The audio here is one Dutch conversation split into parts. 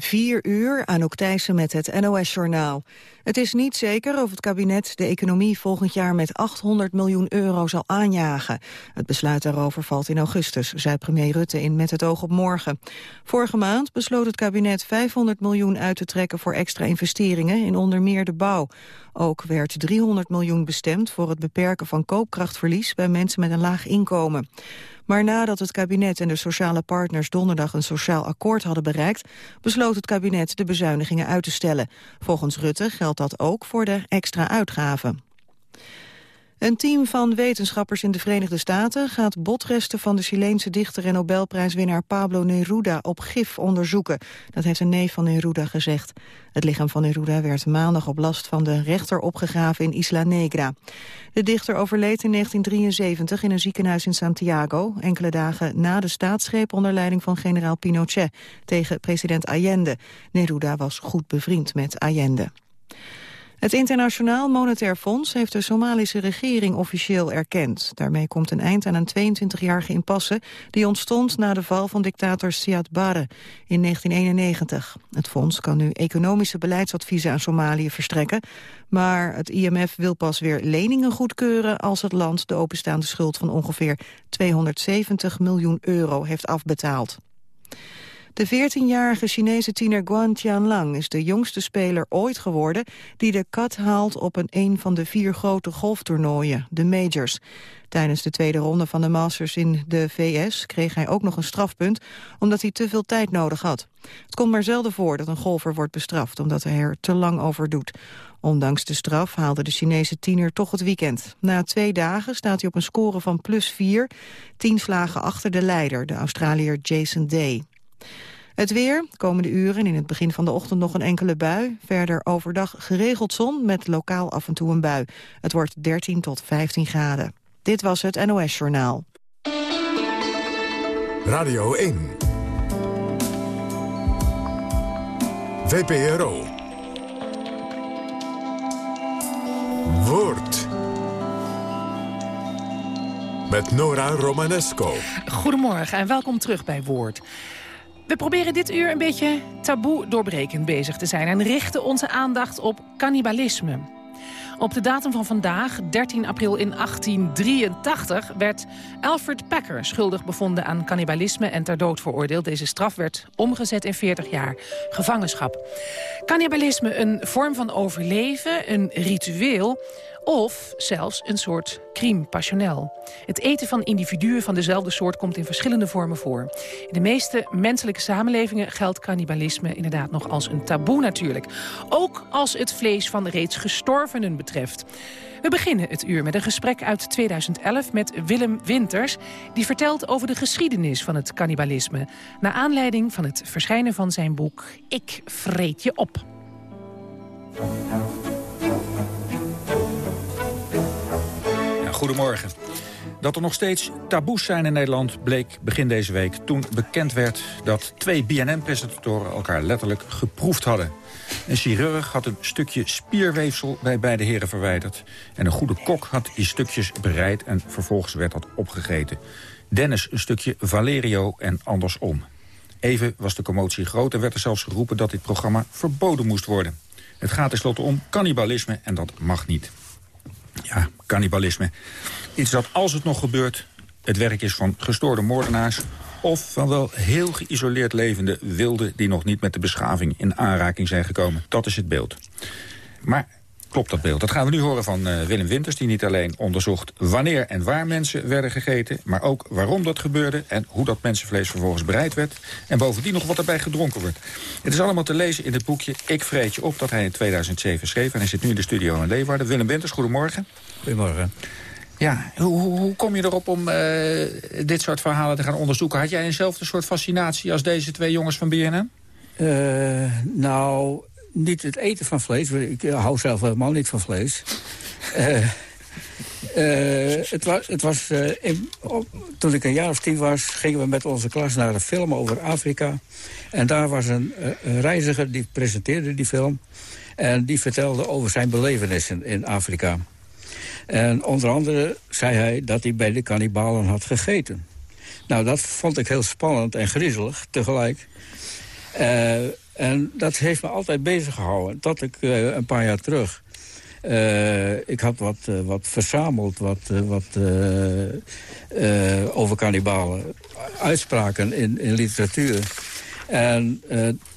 4 uur, Anouk Thijssen met het NOS-journaal. Het is niet zeker of het kabinet de economie volgend jaar met 800 miljoen euro zal aanjagen. Het besluit daarover valt in augustus, zei premier Rutte in Met het oog op morgen. Vorige maand besloot het kabinet 500 miljoen uit te trekken voor extra investeringen in onder meer de bouw. Ook werd 300 miljoen bestemd voor het beperken van koopkrachtverlies bij mensen met een laag inkomen. Maar nadat het kabinet en de sociale partners donderdag een sociaal akkoord hadden bereikt, besloot het kabinet de bezuinigingen uit te stellen. Volgens Rutte geldt dat ook voor de extra uitgaven. Een team van wetenschappers in de Verenigde Staten gaat botresten van de Chileense dichter en Nobelprijswinnaar Pablo Neruda op gif onderzoeken. Dat heeft een neef van Neruda gezegd. Het lichaam van Neruda werd maandag op last van de rechter opgegraven in Isla Negra. De dichter overleed in 1973 in een ziekenhuis in Santiago, enkele dagen na de staatsgreep onder leiding van generaal Pinochet tegen president Allende. Neruda was goed bevriend met Allende. Het Internationaal Monetair Fonds heeft de Somalische regering officieel erkend. Daarmee komt een eind aan een 22-jarige impasse die ontstond na de val van dictator Siad Barre in 1991. Het fonds kan nu economische beleidsadviezen aan Somalië verstrekken, maar het IMF wil pas weer leningen goedkeuren als het land de openstaande schuld van ongeveer 270 miljoen euro heeft afbetaald. De 14-jarige Chinese tiener Guan Tianlang is de jongste speler ooit geworden die de kat haalt op een, een van de vier grote golftoernooien, de majors. Tijdens de tweede ronde van de Masters in de VS kreeg hij ook nog een strafpunt omdat hij te veel tijd nodig had. Het komt maar zelden voor dat een golfer wordt bestraft omdat hij er te lang over doet. Ondanks de straf haalde de Chinese tiener toch het weekend. Na twee dagen staat hij op een score van plus vier, tien slagen achter de leider, de Australiër Jason Day. Het weer, komende uren in het begin van de ochtend nog een enkele bui. Verder overdag geregeld zon met lokaal af en toe een bui. Het wordt 13 tot 15 graden. Dit was het NOS Journaal. Radio 1. VPRO. Woord. Met Nora Romanesco. Goedemorgen en welkom terug bij Woord. We proberen dit uur een beetje taboe doorbrekend bezig te zijn... en richten onze aandacht op cannibalisme. Op de datum van vandaag, 13 april in 1883, werd Alfred Packer schuldig bevonden aan cannibalisme en ter dood veroordeeld. Deze straf werd omgezet in 40 jaar gevangenschap. Cannibalisme een vorm van overleven, een ritueel of zelfs een soort crime passionnel. Het eten van individuen van dezelfde soort komt in verschillende vormen voor. In de meeste menselijke samenlevingen geldt cannibalisme inderdaad nog als een taboe natuurlijk. Ook als het vlees van reeds gestorvenen betreft. We beginnen het uur met een gesprek uit 2011 met Willem Winters... die vertelt over de geschiedenis van het cannibalisme... naar aanleiding van het verschijnen van zijn boek Ik vreet je op. goedemorgen. Dat er nog steeds taboes zijn in Nederland bleek begin deze week... toen bekend werd dat twee BNN-presentatoren elkaar letterlijk geproefd hadden. Een chirurg had een stukje spierweefsel bij beide heren verwijderd... en een goede kok had die stukjes bereid en vervolgens werd dat opgegeten. Dennis een stukje Valerio en andersom. Even was de commotie groot en werd er zelfs geroepen dat dit programma verboden moest worden. Het gaat tenslotte om cannibalisme en dat mag niet ja, cannibalisme. Iets dat als het nog gebeurt, het werk is van gestoorde moordenaars... of van wel heel geïsoleerd levende wilden... die nog niet met de beschaving in aanraking zijn gekomen. Dat is het beeld. Maar klopt dat beeld. Dat gaan we nu horen van uh, Willem Winters... die niet alleen onderzocht wanneer en waar mensen werden gegeten... maar ook waarom dat gebeurde en hoe dat mensenvlees vervolgens bereid werd... en bovendien nog wat erbij gedronken wordt. Het is allemaal te lezen in het boekje Ik vreet je op... dat hij in 2007 schreef en hij zit nu in de studio in Leeuwarden. Willem Winters, goedemorgen. Goedemorgen. Ja, hoe, hoe, kom je erop om uh, dit soort verhalen te gaan onderzoeken? Had jij eenzelfde soort fascinatie als deze twee jongens van BNN? Uh, eh, nou, niet het eten van vlees. Ik hou zelf helemaal niet van vlees. uh, uh, het was, het was toen ik een jaar of tien was, gingen we met onze klas naar een film over Afrika. En daar was een, een reiziger die presenteerde die film. En die vertelde over zijn belevenissen in Afrika. En onder andere zei hij dat hij bij de kannibalen had gegeten. Nou, dat vond ik heel spannend en griezelig tegelijk. En dat heeft me altijd bezig gehouden. Tot ik een paar jaar terug... ik had wat, wat verzameld wat, wat, over kannibalen. Uitspraken in, in literatuur. En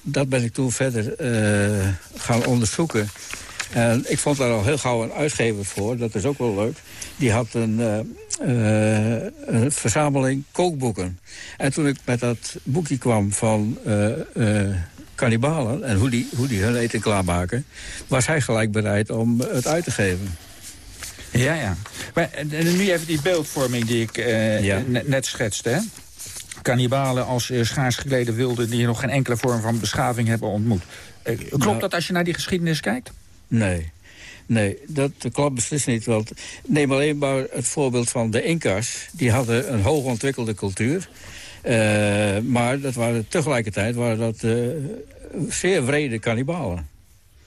dat ben ik toen verder gaan onderzoeken. En ik vond daar al heel gauw een uitgever voor, dat is ook wel leuk. Die had een, een verzameling kookboeken. En toen ik met dat boekje kwam van kannibalen... en hoe die, hoe die hun eten klaarmaken... was hij gelijk bereid om het uit te geven. Ja, ja. Maar nu even die beeldvorming die ik net schetste, hè? Kannibalen als schaars geklede wilden... die nog geen enkele vorm van beschaving hebben ontmoet. klopt nou. dat als je naar die geschiedenis kijkt? Nee. Nee, dat klopt beslist niet. Want neem alleen maar het voorbeeld van de Incas. Die hadden een hoogontwikkelde cultuur. Uh, maar dat waren, tegelijkertijd waren dat uh, zeer vrede kannibalen.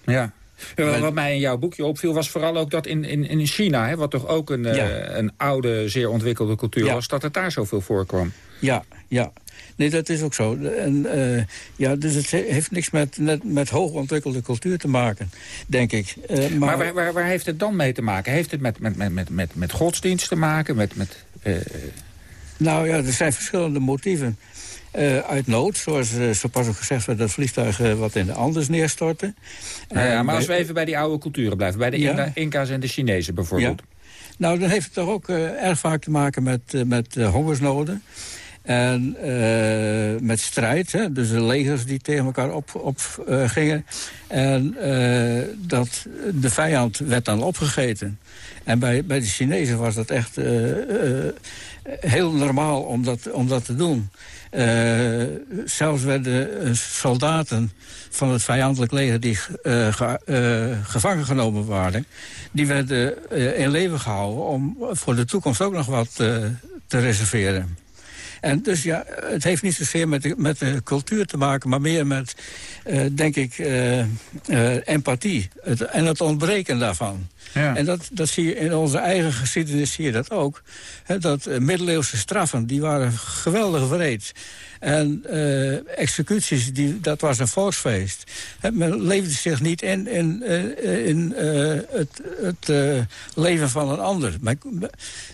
Ja. ja. wat mij in jouw boekje opviel was vooral ook dat in, in, in China... Hè, wat toch ook een, uh, een oude, zeer ontwikkelde cultuur was... dat het daar zoveel voorkwam. Ja, ja. Nee, dat is ook zo. En, uh, ja, dus het heeft niks met, met, met hoogontwikkelde cultuur te maken, denk ik. Uh, maar, maar waar, waar, waar, heeft het dan mee te maken? Heeft het met, met, met, met, met godsdienst te maken? Met, met. Nou ja, er zijn verschillende motieven. uit nood, zoals zo pas ook gezegd werd... dat vliegtuig wat in de Anders neerstorten. Nou ja, maar als we even bij die oude culturen blijven... bij de ja. Inca's en de Chinezen bijvoorbeeld. Ja. Nou, dan heeft het toch ook erg vaak te maken met, met hongersnoden. En uh, met strijd, hè, dus de legers die tegen elkaar opgingen. Op, uh, gingen. en uh, dat, de vijand werd dan opgegeten. En bij, bij de Chinezen was dat echt heel normaal om dat, om dat te doen. zelfs werden soldaten van het vijandelijk leger die ge, gevangen genomen waren... die werden in leven gehouden om voor de toekomst ook nog wat te reserveren. En dus ja, het heeft niet zozeer met de, met de cultuur te maken... maar meer met, uh, denk ik, uh, uh, empathie. Het, en het ontbreken daarvan. Ja. En dat, dat zie je in onze eigen geschiedenis zie je dat ook. He, dat middeleeuwse straffen, die waren geweldig wreed. En uh, executies, die, dat was een volksfeest. Men leefde zich niet in, in, uh, in uh, het, het leven van een ander. Maar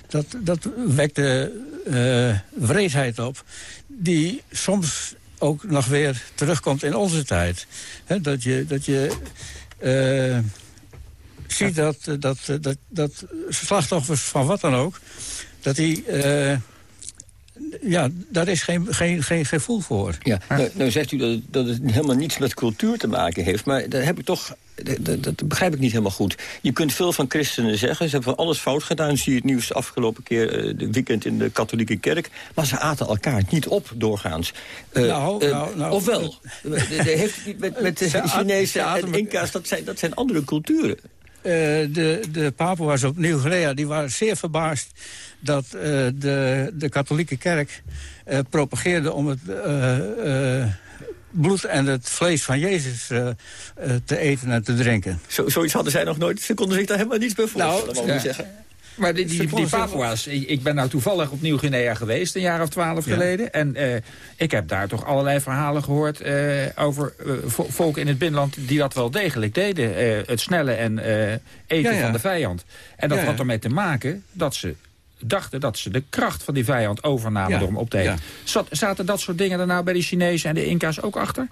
dat, dat wekte wreedheid op... die soms ook nog weer terugkomt in onze tijd. He, dat je... Dat je ziet dat, dat, dat, dat slachtoffers van wat dan ook... dat die ja, daar is geen, geen, geen gevoel voor. Ja, nou, nou, zegt u dat het, dat het helemaal niets met cultuur te maken heeft... maar dat heb ik toch... Dat, dat, begrijp ik niet helemaal goed. Je kunt veel van christenen zeggen. Ze hebben alles fout gedaan. Zie je het nieuws afgelopen keer, uh, de weekend in de katholieke kerk. Maar ze aten elkaar niet op, doorgaans. Uh, nou, uh, nou, nou, ofwel, heeft niet met, met de Chinese en Inca's, dat zijn, dat zijn andere culturen. De, de was op Nieuw-Guinea, die waren zeer verbaasd dat uh, de, de katholieke kerk uh, propageerde om het bloed en het vlees van Jezus te eten en te drinken. Zo, zoiets hadden zij nog nooit. Ze konden zich daar helemaal niets bij voorstellen, nou, zeggen. Maar die, die, die Papua's, ik ben nou toevallig op Nieuw-Guinea geweest... een jaar of twaalf geleden. En uh, ik heb daar toch allerlei verhalen gehoord... Uh, over uh, volken in het binnenland die dat wel degelijk deden. het snelle en eten van de vijand. En dat had ermee te maken dat ze dachten dat ze de kracht van die vijand overnamen door hem op te eten. Zat, zaten dat soort dingen er nou bij de Chinezen en de Inca's ook achter?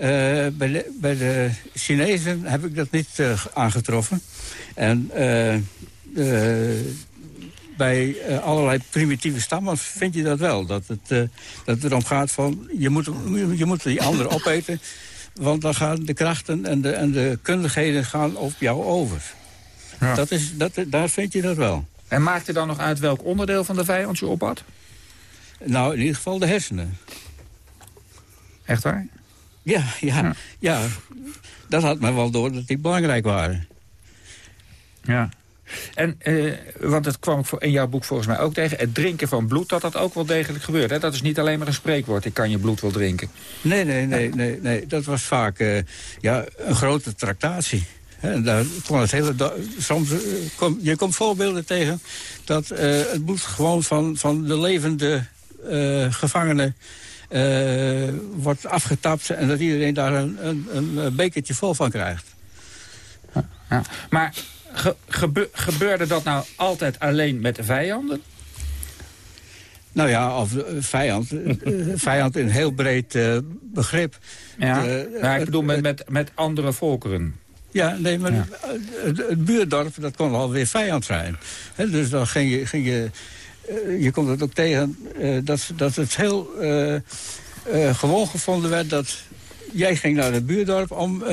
Uh, bij, de, bij, de, Chinezen heb ik dat niet uh, aangetroffen. En uh, bij allerlei primitieve stammen vind je dat wel. Dat het, dat het erom gaat van, je moet, je moet die ander opeten... want dan gaan de krachten en de, en de kundigheden gaan op jou over. Ja. Dat is, dat, daar vind je dat wel. En maakte dan nog uit welk onderdeel van de vijand je ophad? Nou, in ieder geval de hersenen. Echt waar? Ja, ja, ja. Dat had men wel door dat die belangrijk waren. Ja. En, eh, want het kwam in jouw boek volgens mij ook tegen... het drinken van bloed, dat dat ook wel degelijk gebeurt. Hè? Dat is niet alleen maar een spreekwoord, ik kan je bloed wel drinken. Nee, nee, nee, nee, nee. dat was vaak uh, ja, een grote tractatie. Daar kon het hele soms, uh, je komt voorbeelden tegen dat het bloed gewoon van, van de levende gevangenen wordt afgetapt... en dat iedereen daar een, een, een bekertje vol van krijgt. Ja. Maar gebeurde dat nou altijd alleen met de vijanden? Nou ja, of vijand. vijand in een heel breed begrip. Ja, nou, ik bedoel met, met, met andere volkeren. Ja, nee, maar het, buurdorp, dat kon alweer vijand zijn. dus dan ging je... Ging je je komt het ook tegen dat, dat het heel uh, gewoon gevonden werd... dat jij ging naar het buurdorp om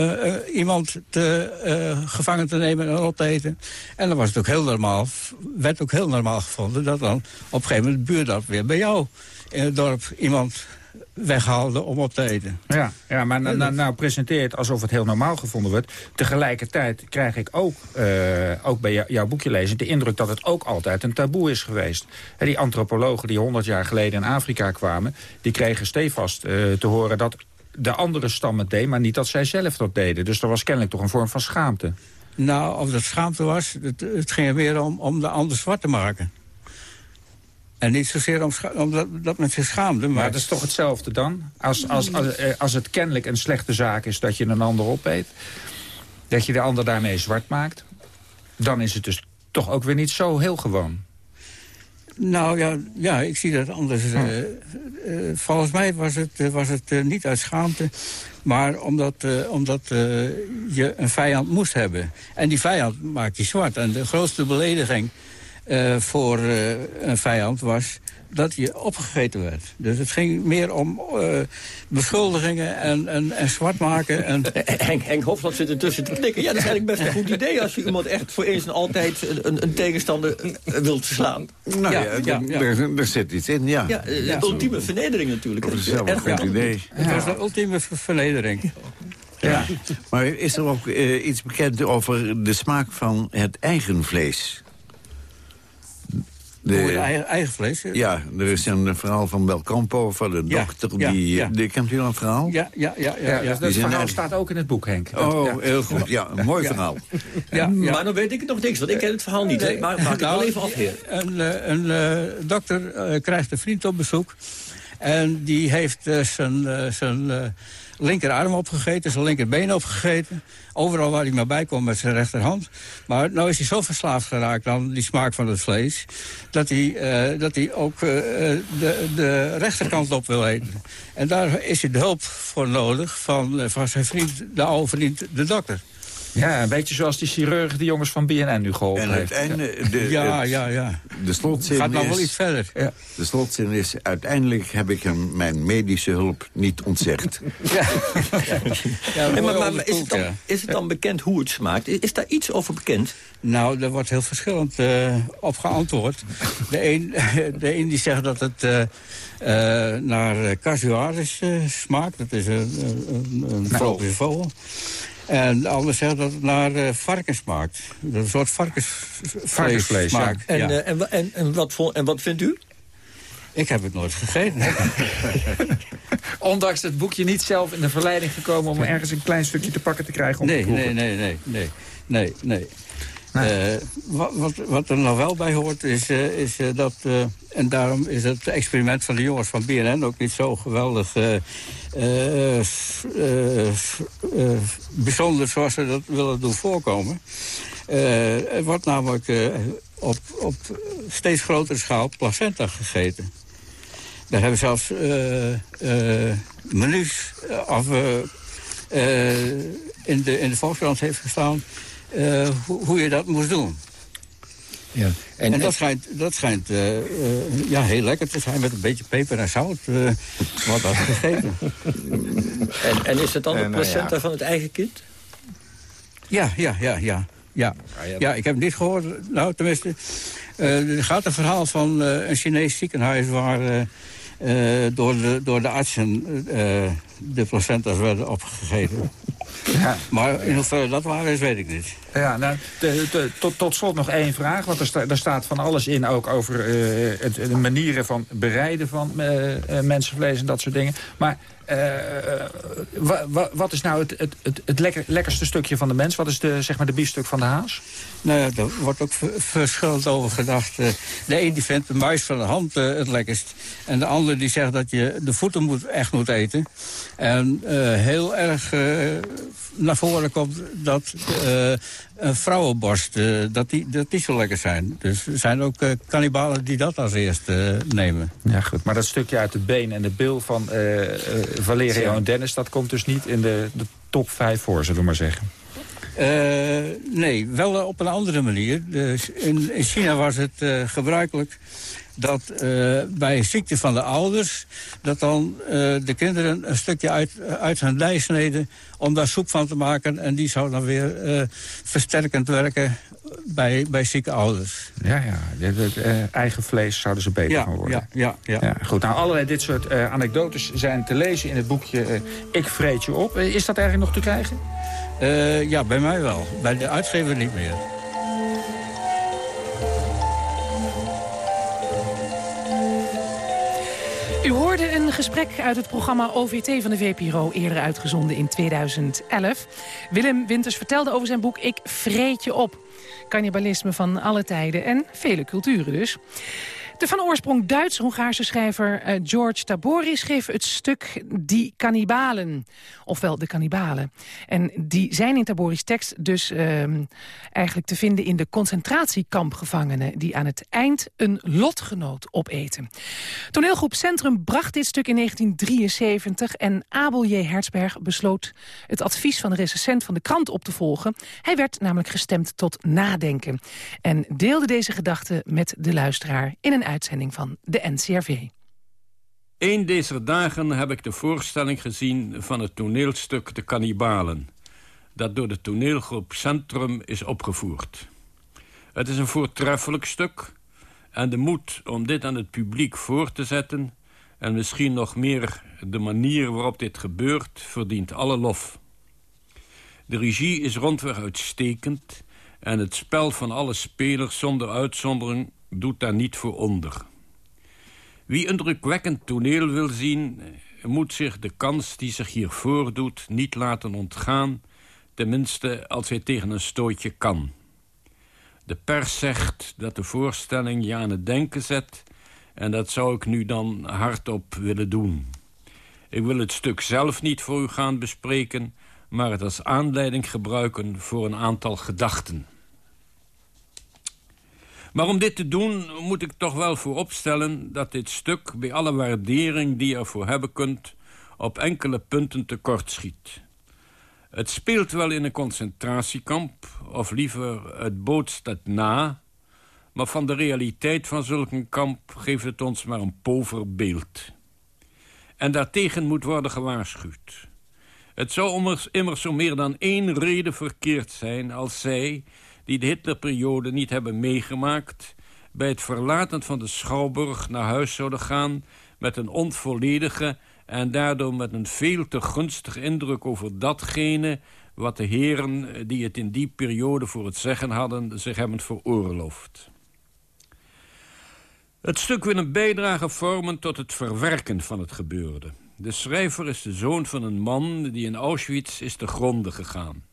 iemand te, gevangen te nemen en op te eten. En dan was het ook heel normaal, werd ook heel normaal gevonden... dat dan op een gegeven moment het buurdorp weer bij jou in het dorp iemand weghaalde om op te eten. Ja, ja maar nou, nou, nou presenteer het alsof het heel normaal gevonden wordt. Tegelijkertijd krijg ik ook, uh, ook bij jouw boekje lezen... de indruk dat het ook altijd een taboe is geweest. die antropologen die 100 jaar geleden in Afrika kwamen... die kregen stevast uh, te horen dat de andere stam het deed... maar niet dat zij zelf dat deden. Dus er was kennelijk toch een vorm van schaamte. Nou, of dat schaamte was, het, het ging er meer om, om de ander zwart te maken. En niet zozeer om, omdat dat men zich schaamde. Maar... maar dat is toch hetzelfde dan? Als, als, als, eh, als het kennelijk een slechte zaak is dat je een ander opeet... dat je de ander daarmee zwart maakt... dan is het dus toch ook weer niet zo heel gewoon. Nou ja, ja ik zie dat anders. Uh, uh, volgens mij was het, was het niet uit schaamte... maar omdat, omdat je een vijand moest hebben. En die vijand maakt je zwart. En de grootste belediging voor een vijand was dat je opgegeten werd. Dus het ging meer om uh, beschuldigingen en, en, en zwart maken. En... Henk, Henk Hofland zit ertussen te knikken. Ja, dat is eigenlijk best een goed idee... als je iemand echt voor eens en altijd een, een tegenstander wilt verslaan. Nou ja, ja, ja Er, zit iets in, ja. ja de ultieme vernedering natuurlijk. Dat is een goed idee. Het was de ultieme vernedering. Ja. Maar is er ook uh, iets bekend over de smaak van het eigen vlees? De, eigen, eigen, vlees? Ja, er is een verhaal van Belcampo, van de dokter. die, ja. Die, kent u een verhaal? Ja, ja, ja. ja, ja. dat verhaal staat ook in het boek, Henk. Oh, heel goed. Ja, een mooi verhaal. Ja, Maar dan weet ik nog niks, want ik ken het verhaal niet. Nee, maar maak ik nou, wel even af, heer. Een, eh, een uh, dokter uh, krijgt een vriend op bezoek. En die heeft uh, zijn... zijn linkerarm opgegeten, zijn linkerbeen opgegeten. Overal waar hij maar bij komt met zijn rechterhand. Maar nou is hij zo verslaafd geraakt aan die smaak van het vlees... dat hij, uh, dat hij ook uh, de, de rechterkant op wil eten. En daar is hij de hulp voor nodig van, van zijn vriend, de oude vriend, de dokter. Ja, een beetje zoals die chirurg die jongens van BNN nu geholpen en heeft. Einde, de, ja, ja, ja. De slotzin Gaat nog wel iets verder. Ja. De slotzin is, uiteindelijk heb ik hem mijn medische hulp niet ontzegd. ja. ja. maar, maar, is, het dan, is het dan bekend hoe het smaakt? Is, is daar iets over bekend? Nou, er wordt heel verschillend uh, op geantwoord. De een, de een die zegt dat het uh, uh, naar casuaris smaakt. Dat is een, een, een nou. vogel. En de ander zegt dat het naar uh, varkens smaakt. Dat een soort varkensvlees, varkensvlees smaakt. Ja. En, uh, en, en, en, wat, en wat vindt u? Ik heb het nooit gegeten. Ondanks het boekje niet zelf in de verleiding gekomen... om ergens een klein stukje te pakken te krijgen om nee, te Nee, nee, nee, nee, nee, nee. Uh, wat, wat, wat, er nog wel bij hoort is, uh, is uh, dat... en daarom is het experiment van de jongens van BNN ook niet zo geweldig... bijzonder zoals ze dat willen doen voorkomen. er wordt namelijk op, op steeds grotere schaal placenta gegeten. Daar hebben zelfs menus... of, in, de, in de Volkskrant heeft gestaan uh, hoe, hoe, je dat moest doen. Ja. En, en dat schijnt, dat schijnt uh, uh, ja, heel lekker te zijn met een beetje peper en zout. wat dat gegeten. en, en is het dan de placenta ja. van het eigen kind? Ja, ja, ja, ja. Ja. ja, ik heb het niet gehoord. Nou, tenminste, er gaat een verhaal van een Chinees ziekenhuis... waar door, de, door de artsen de placenta's werden opgegeten. Ja. Maar in hoeverre dat waar is, weet ik niet. Ja, nou, tot, tot slot nog één vraag. Want er, sta, er staat van alles in ook over uh, het, de manieren van bereiden van uh, mensenvlees en dat soort dingen. Maar uh, wat is nou het, het, het, het lekker, lekkerste stukje van de mens? Wat is de, zeg maar de biefstuk van de haas? Nou ja, daar wordt ook verschillend over gedacht. Eh, de een die vindt de muis van de hand het lekkerst. En de ander die zegt dat je de voeten moet, echt moet eten. En heel erg naar voren komt dat een vrouwenborst, dat, die, dat die zo lekker zijn. Dus er zijn ook kannibalen die dat als eerste nemen. Ja, goed. Maar dat stukje uit de been en de bil van Valerio en Dennis... dat komt dus niet in de, de top 5 voor, zullen we maar zeggen. Uh, nee, wel op een andere manier. Dus in, in, China was het uh, gebruikelijk dat uh, bij ziekte van de ouders... dat dan de kinderen een stukje uit, uit hun dij sneden... om daar soep van te maken. En die zou dan weer versterkend werken bij, bij zieke ouders. Ja, ja. Het, eigen vlees zouden ze beter van worden. Ja, ja, ja. ja, goed, nou, allerlei dit soort anekdotes zijn te lezen in het boekje Ik vreet je op. is dat eigenlijk nog te krijgen? Ja, bij mij wel. Bij de uitgever niet meer. U hoorde een gesprek uit het programma OVT van de VPRO... eerder uitgezonden in 2011. Willem Winters vertelde over zijn boek Ik vreet je op. Cannibalisme van alle tijden en vele culturen dus. De van oorsprong Duits-Hongaarse schrijver uh, George Tabori schreef het stuk Die Cannibalen. Ofwel De Cannibalen. En die zijn in Taboris tekst dus uh, eigenlijk te vinden in de concentratiekampgevangenen... die aan het eind een lotgenoot opeten. Toneelgroep Centrum bracht dit stuk in 1973... en Abel J. Herzberg besloot het advies van de recensent van de krant op te volgen. Hij werd namelijk gestemd tot nadenken. En deelde deze gedachten met de luisteraar in een uitzending van de NCRV. Een deze dagen heb ik de voorstelling gezien van het toneelstuk De Cannibalen... dat door de toneelgroep Centrum is opgevoerd. Het is een voortreffelijk stuk... en de moed om dit aan het publiek voor te zetten... en misschien nog meer de manier waarop dit gebeurt... verdient alle lof. De regie is rondweg uitstekend... en het spel van alle spelers zonder uitzondering doet daar niet voor onder. Wie een drukwekkend toneel wil zien... moet zich de kans die zich hier voordoet niet laten ontgaan... tenminste als hij tegen een stootje kan. De pers zegt dat de voorstelling je aan het denken zet... en dat zou ik nu dan hardop willen doen. Ik wil het stuk zelf niet voor u gaan bespreken... maar het als aanleiding gebruiken voor een aantal gedachten... Maar om dit te doen moet ik toch wel vooropstellen... dat dit stuk, bij alle waardering die je ervoor hebben kunt... op enkele punten tekort schiet. Het speelt wel in een concentratiekamp, of liever het bootst het na... maar van de realiteit van zulk een kamp geeft het ons maar een pover beeld. En daartegen moet worden gewaarschuwd. Het zou immers, zo meer dan één reden verkeerd zijn als zij die de Hitlerperiode niet hebben meegemaakt... bij het verlaten van de Schouwburg naar huis zouden gaan... met een onvolledige en daardoor met een veel te gunstige indruk over datgene... wat de heren die het in die periode voor het zeggen hadden... zich hebben veroorloofd. Het stuk wil een bijdrage vormen tot het verwerken van het gebeurde. De schrijver is de zoon van een man die in Auschwitz is te gronden gegaan.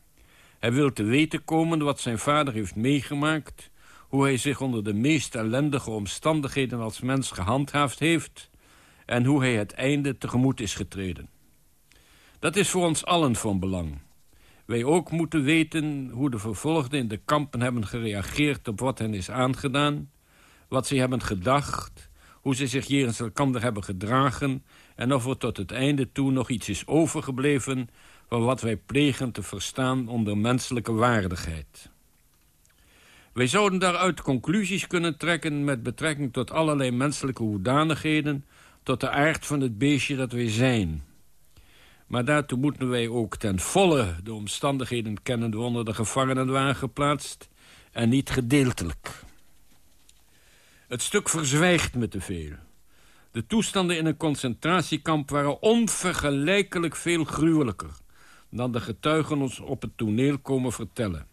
Hij wil te weten komen wat zijn vader heeft meegemaakt... hoe hij zich onder de meest ellendige omstandigheden als mens gehandhaafd heeft... en hoe hij het einde tegemoet is getreden. Dat is voor ons allen van belang. Wij ook moeten weten hoe de vervolgden in de kampen hebben gereageerd... op wat hen is aangedaan, wat ze hebben gedacht... hoe ze zich jegens elkaar hebben gedragen... en of er tot het einde toe nog iets is overgebleven van wat wij plegen te verstaan onder menselijke waardigheid. Wij zouden daaruit conclusies kunnen trekken met betrekking tot allerlei menselijke hoedanigheden, tot de aard van het beestje dat wij zijn. Maar daartoe moeten wij ook ten volle de omstandigheden kennen waaronder de gevangenen waren geplaatst en niet gedeeltelijk. Het stuk verzwijgt me te veel. De toestanden in een concentratiekamp waren onvergelijkelijk veel gruwelijker dan de getuigen ons op het toneel komen vertellen.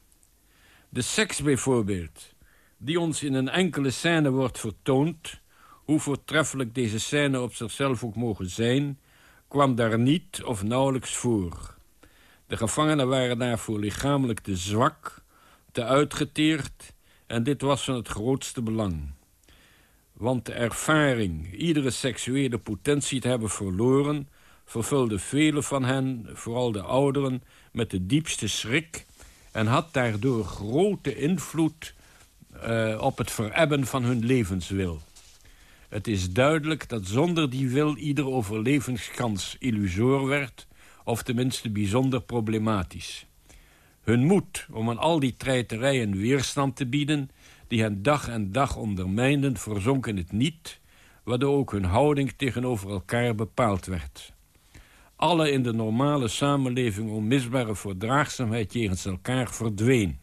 De seks bijvoorbeeld, die ons in een enkele scène wordt vertoond... hoe voortreffelijk deze scène op zichzelf ook mogen zijn... kwam daar niet of nauwelijks voor. De gevangenen waren daarvoor lichamelijk te zwak, te uitgeteerd... en dit was van het grootste belang. Want de ervaring iedere seksuele potentie te hebben verloren... vervulde velen van hen, vooral de ouderen, met de diepste schrik... en had daardoor grote invloed uh, op het verebben van hun levenswil. Het is duidelijk dat zonder die wil ieder overlevingskans illusoor werd... of tenminste bijzonder problematisch. Hun moed om aan al die treiterijen weerstand te bieden... die hen dag en dag ondermijnden, verzonk in het niet... waardoor ook hun houding tegenover elkaar bepaald werd. Alle in de normale samenleving onmisbare verdraagzaamheid jegens elkaar verdween.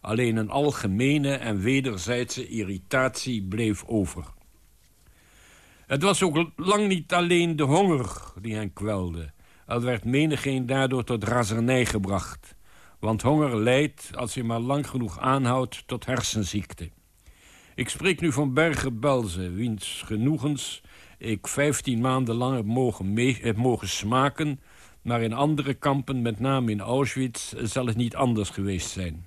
Alleen een algemene en wederzijdse irritatie bleef over. Het was ook lang niet alleen de honger die hen kwelde. Er werd menigeen daardoor tot razernij gebracht. Want honger leidt, als hij maar lang genoeg aanhoudt, tot hersenziekte. Ik spreek nu van Berger Belze, wiens genoegens ik vijftien maanden lang heb mogen, mogen smaken... maar in andere kampen, met name in Auschwitz, zal het niet anders geweest zijn.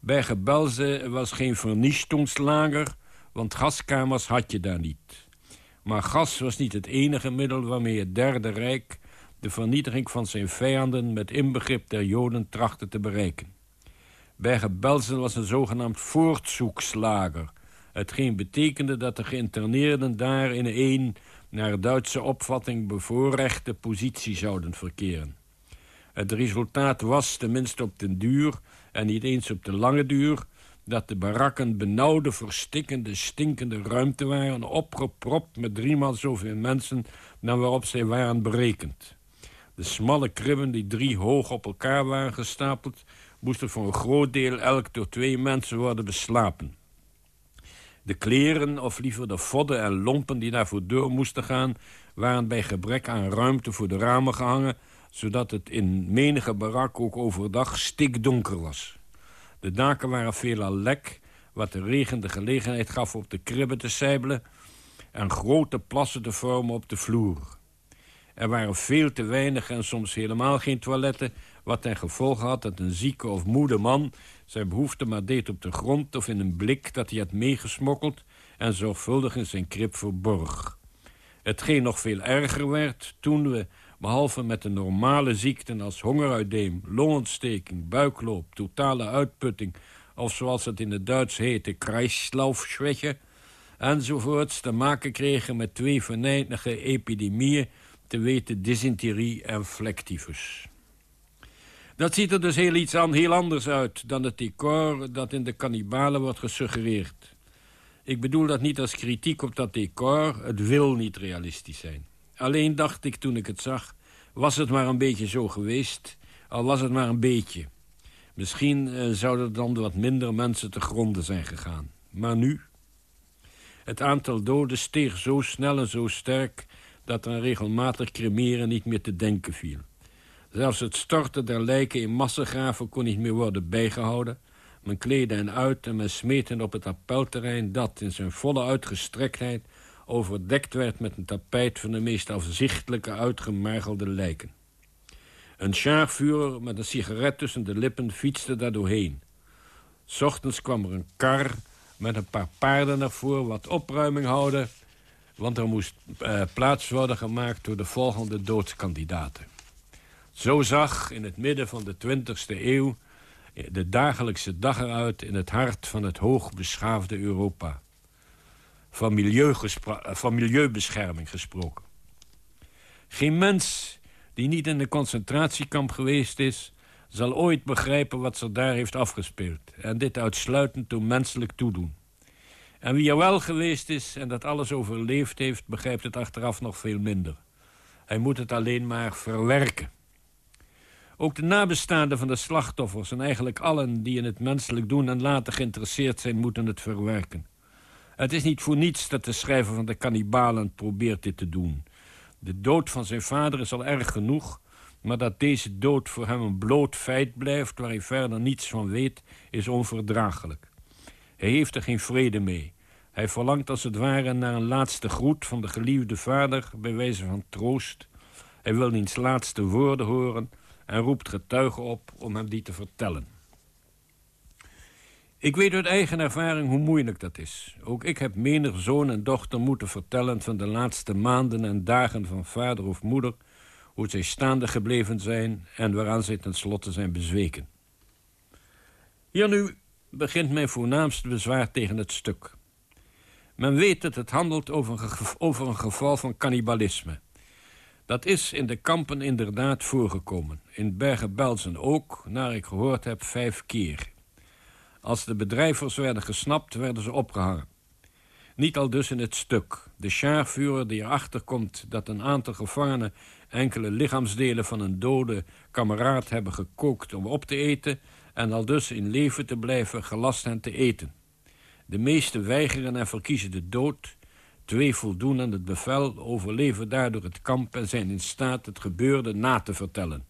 Berger Belze was geen vernichtingslager, want gaskamers had je daar niet. Maar gas was niet het enige middel waarmee het Derde Rijk... de vernietiging van zijn vijanden met inbegrip der Joden trachtte te bereiken. Bergen-Belsen was een zogenaamd voortzoekslager... hetgeen betekende dat de geïnterneerden daar in een... naar Duitse opvatting bevoorrechte positie zouden verkeren. Het resultaat was, tenminste op den duur... en niet eens op de lange duur dat de barakken benauwde, verstikkende, stinkende ruimte waren... opgepropt met driemaal zoveel mensen dan waarop zij waren berekend. De smalle kribben die drie hoog op elkaar waren gestapeld... moesten voor een groot deel elk door twee mensen worden beslapen. De kleren, of liever de vodden en lompen die daarvoor door moesten gaan... waren bij gebrek aan ruimte voor de ramen gehangen... zodat het in menige barak ook overdag stikdonker was. De daken waren veelal lek, wat de regen de gelegenheid gaf op de kribben te sijbelen... en grote plassen te vormen op de vloer. Er waren veel te weinig en soms helemaal geen toiletten... wat ten gevolge had dat een zieke of moede man... zijn behoefte maar deed op de grond of in een blik dat hij had meegesmokkeld... en zorgvuldig in zijn krib verborg. Hetgeen nog veel erger werd toen we behalve met de normale ziekten als hongeruitdeem, longontsteking, buikloop, totale uitputting... of zoals het in het Duits heette, Kreislaufschwäche... enzovoorts te maken kregen met twee venijnige epidemieën... te weten dysenterie en vlektyfus. Dat ziet er dus heel iets aan, heel anders uit dan het decor dat in de kannibalen wordt gesuggereerd. Ik bedoel dat niet als kritiek op dat decor, het wil niet realistisch zijn. Alleen dacht ik toen ik het zag, was het maar een beetje zo geweest, al was het maar een beetje. Misschien uh, zouden dan wat minder mensen te gronden zijn gegaan. Maar nu? Het aantal doden steeg zo snel en zo sterk... dat er regelmatig cremeren niet meer te denken viel. Zelfs het storten der lijken in massagraven kon niet meer worden bijgehouden. Men kleedde hen uit en men smeet hen op het appelterrein... dat in zijn volle uitgestrektheid overdekt werd met een tapijt van de meest afzichtelijke uitgemergelde lijken. Een sjaagvuurder met een sigaret tussen de lippen fietste daar doorheen. S ochtends kwam er een kar met een paar paarden naar voren wat opruiming houden... want er moest eh, plaats worden gemaakt door de volgende doodskandidaten. Zo zag in het midden van de 20e eeuw de dagelijkse dag eruit... in het hart van het hoogbeschaafde Europa van, milieu van milieubescherming gesproken. Geen mens die niet in een concentratiekamp geweest is... zal ooit begrijpen wat zich daar heeft afgespeeld. En dit uitsluitend door menselijk toedoen. En wie er wel geweest is en dat alles overleefd heeft... begrijpt het achteraf nog veel minder. Hij moet het alleen maar verwerken. Ook de nabestaanden van de slachtoffers... en eigenlijk allen die in het menselijk doen en later geïnteresseerd zijn... moeten het verwerken. Het is niet voor niets dat de schrijver van de kannibalen probeert dit te doen. De dood van zijn vader is al erg genoeg... maar dat deze dood voor hem een bloot feit blijft... waar hij verder niets van weet, is onverdraaglijk. Hij heeft er geen vrede mee. Hij verlangt als het ware naar een laatste groet van de geliefde vader... bij wijze van troost... Hij wil diens laatste woorden horen en roept getuigen op om hem die te vertellen. Ik weet uit eigen ervaring hoe moeilijk dat is. Ook ik heb menig zoon en dochter moeten vertellen... van de laatste maanden en dagen van vader of moeder... hoe zij staande gebleven zijn... en waaraan zij tenslotte zijn bezweken. Hier nu begint mijn voornaamste bezwaar tegen het stuk. Men weet dat het handelt over een, geval van cannibalisme. Dat is in de kampen inderdaad voorgekomen. In Bergen-Belsen ook, naar ik gehoord heb, vijf keer. Als de bedrijvers werden gesnapt, werden ze opgehangen. Niet al dus in het stuk. De sjaarvuurder die erachter komt dat een aantal gevangenen... enkele lichaamsdelen van een dode kameraad hebben gekookt om op te eten... en al dus in leven te blijven, gelast hen te eten. De meesten weigeren en verkiezen de dood. Twee voldoen aan het bevel, overleven daardoor het kamp... en zijn in staat het gebeurde na te vertellen.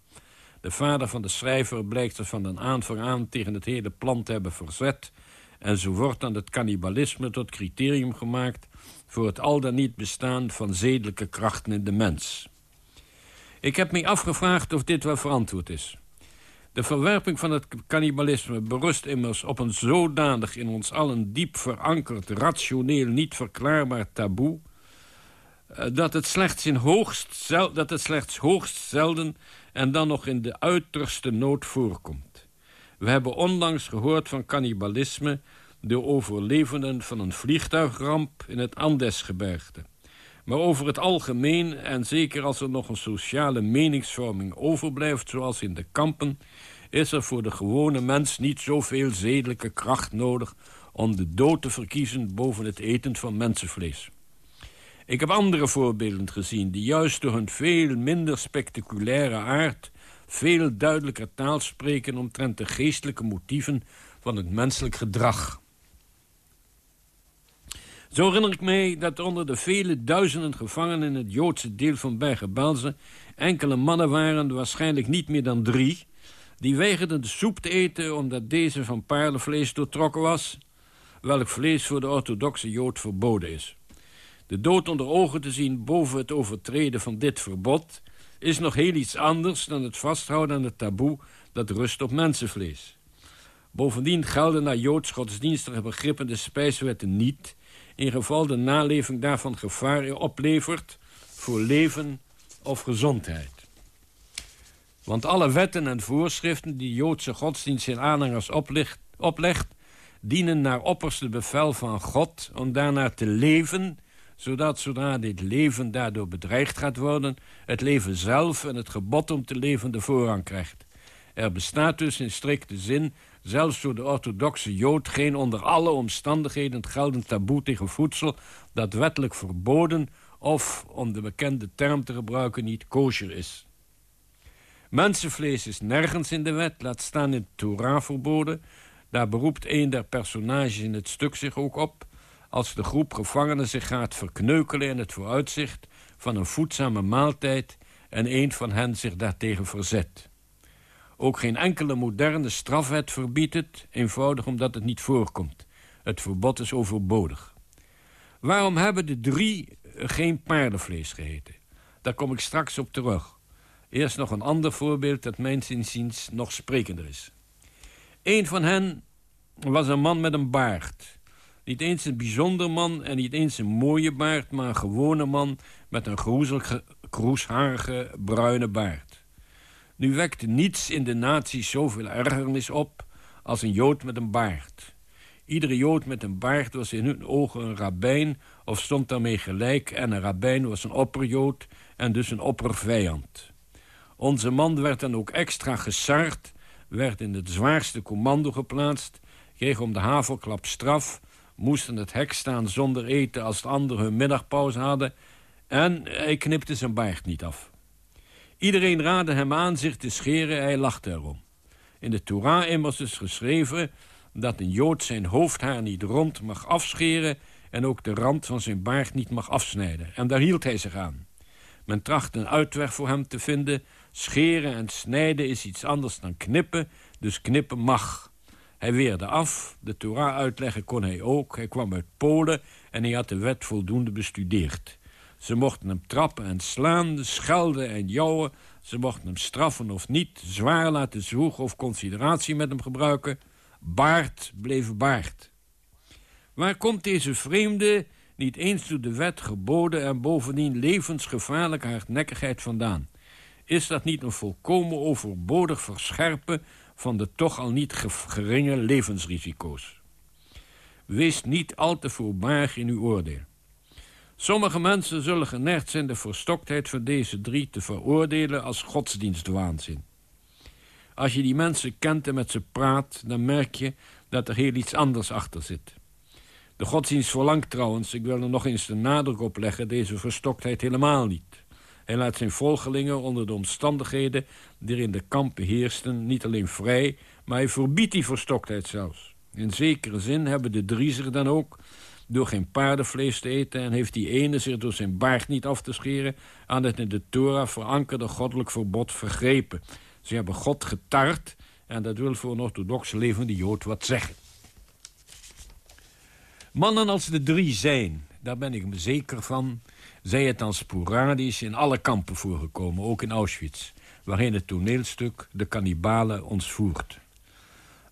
De vader van de schrijver blijkt zich van een aanvang aan tegen het hele plan te hebben verzet... en zo wordt dan het cannibalisme tot criterium gemaakt... voor het al dan niet bestaan van zedelijke krachten in de mens. Ik heb mij afgevraagd of dit wel verantwoord is. De verwerping van het cannibalisme berust immers op een zodanig in ons allen diep verankerd, rationeel niet verklaarbaar taboe... Eh, dat het slechts, in hoogst, dat het slechts hoogst zelden en dan nog in de uiterste nood voorkomt. We hebben onlangs gehoord van cannibalisme... de overlevenden van een vliegtuigramp in het Andesgebergte. Maar over het algemeen, en zeker als er nog een sociale meningsvorming overblijft... zoals in de kampen, is er voor de gewone mens niet zoveel zedelijke kracht nodig... om de dood te verkiezen boven het eten van mensenvlees. Ik heb andere voorbeelden gezien die juist door hun veel minder spectaculaire aard... veel duidelijker taal spreken omtrent de geestelijke motieven van het menselijk gedrag. Zo herinner ik mij dat onder de vele duizenden gevangenen in het Joodse deel van Bergen-Belsen enkele mannen waren, waarschijnlijk niet meer dan drie, die weigerden de soep te eten omdat deze van paardenvlees doortrokken was, welk vlees voor de orthodoxe Jood verboden is. De dood onder ogen te zien boven het overtreden van dit verbod... is nog heel iets anders dan het vasthouden aan het taboe... dat rust op mensenvlees. Bovendien gelden naar Joods godsdienstige begrippen de spijswetten niet... in geval de naleving daarvan gevaar oplevert... voor leven of gezondheid. Want alle wetten en voorschriften die Joodse godsdienst zijn aanhangers oplegt, oplegt... dienen naar opperste bevel van God om daarnaar te leven zodat zodra dit leven daardoor bedreigd gaat worden... het leven zelf en het gebod om te leven de voorrang krijgt. Er bestaat dus in strikte zin, zelfs voor de orthodoxe Jood... geen onder alle omstandigheden geldend taboe tegen voedsel... dat wettelijk verboden of, om de bekende term te gebruiken, niet kosher is. Mensenvlees is nergens in de wet, laat staan in de Torah verboden. Daar beroept een der personages in het stuk zich ook op als de groep gevangenen zich gaat verkneukelen in het vooruitzicht van een voedzame maaltijd en een van hen zich daartegen verzet. Ook geen enkele moderne strafwet verbiedt het, eenvoudig omdat het niet voorkomt. Het verbod is overbodig. Waarom hebben de drie geen paardenvlees gegeten? Daar kom ik straks op terug. Eerst nog een ander voorbeeld dat mijns inziens nog sprekender is. Een van hen was een man met een baard. Niet eens een bijzonder man en niet eens een mooie baard... maar een gewone man met een kroesharige bruine baard. Nu wekte niets in de naties zoveel ergernis op... als een jood met een baard. Iedere jood met een baard was in hun ogen een rabbijn... of stond daarmee gelijk en een rabbijn was een opperjood... en dus een oppervijand. Onze man werd dan ook extra gesard... werd in het zwaarste commando geplaatst... kreeg om de havelklap straf moesten het hek staan zonder eten als de anderen hun middagpauze hadden... en hij knipte zijn baard niet af. Iedereen raadde hem aan zich te scheren, hij lachte erom. In de Torah immers is geschreven dat een Jood zijn hoofdhaar niet rond mag afscheren... en ook de rand van zijn baard niet mag afsnijden. En daar hield hij zich aan. Men tracht een uitweg voor hem te vinden. Scheren en snijden is iets anders dan knippen, dus knippen mag... Hij weerde af, de Torah uitleggen kon hij ook. Hij kwam uit Polen en hij had de wet voldoende bestudeerd. Ze mochten hem trappen en slaan, schelden en jouwen. Ze mochten hem straffen of niet, zwaar laten zwoegen of consideratie met hem gebruiken. Baard bleef baard. Waar komt deze vreemde, niet eens door de wet geboden... en bovendien levensgevaarlijke hardnekkigheid vandaan? Is dat niet een volkomen overbodig verscherpen... van de toch al niet geringe levensrisico's? Wees niet al te voorbarig in uw oordeel. Sommige mensen zullen geneigd zijn de verstoktheid van deze drie te veroordelen als godsdienstwaanzin. Als je die mensen kent en met ze praat, dan merk je dat er heel iets anders achter zit. De godsdienst verlangt trouwens, ik wil er nog eens de nadruk op leggen, deze verstoktheid helemaal niet. Hij laat zijn volgelingen onder de omstandigheden die er in de kampen heersten niet alleen vrij, maar hij verbiedt die verstoktheid zelfs. In zekere zin hebben de drie dan ook door geen paardenvlees te eten... en heeft die ene zich door zijn baard niet af te scheren... aan het in de Torah verankerde goddelijk verbod vergrepen. Ze hebben God getart en dat wil voor een orthodox levende Jood wat zeggen. Mannen als de drie zijn, daar ben ik me zeker van... zij het dan sporadisch in alle kampen voorgekomen, ook in Auschwitz... waarin het toneelstuk De Kannibalen ons voert.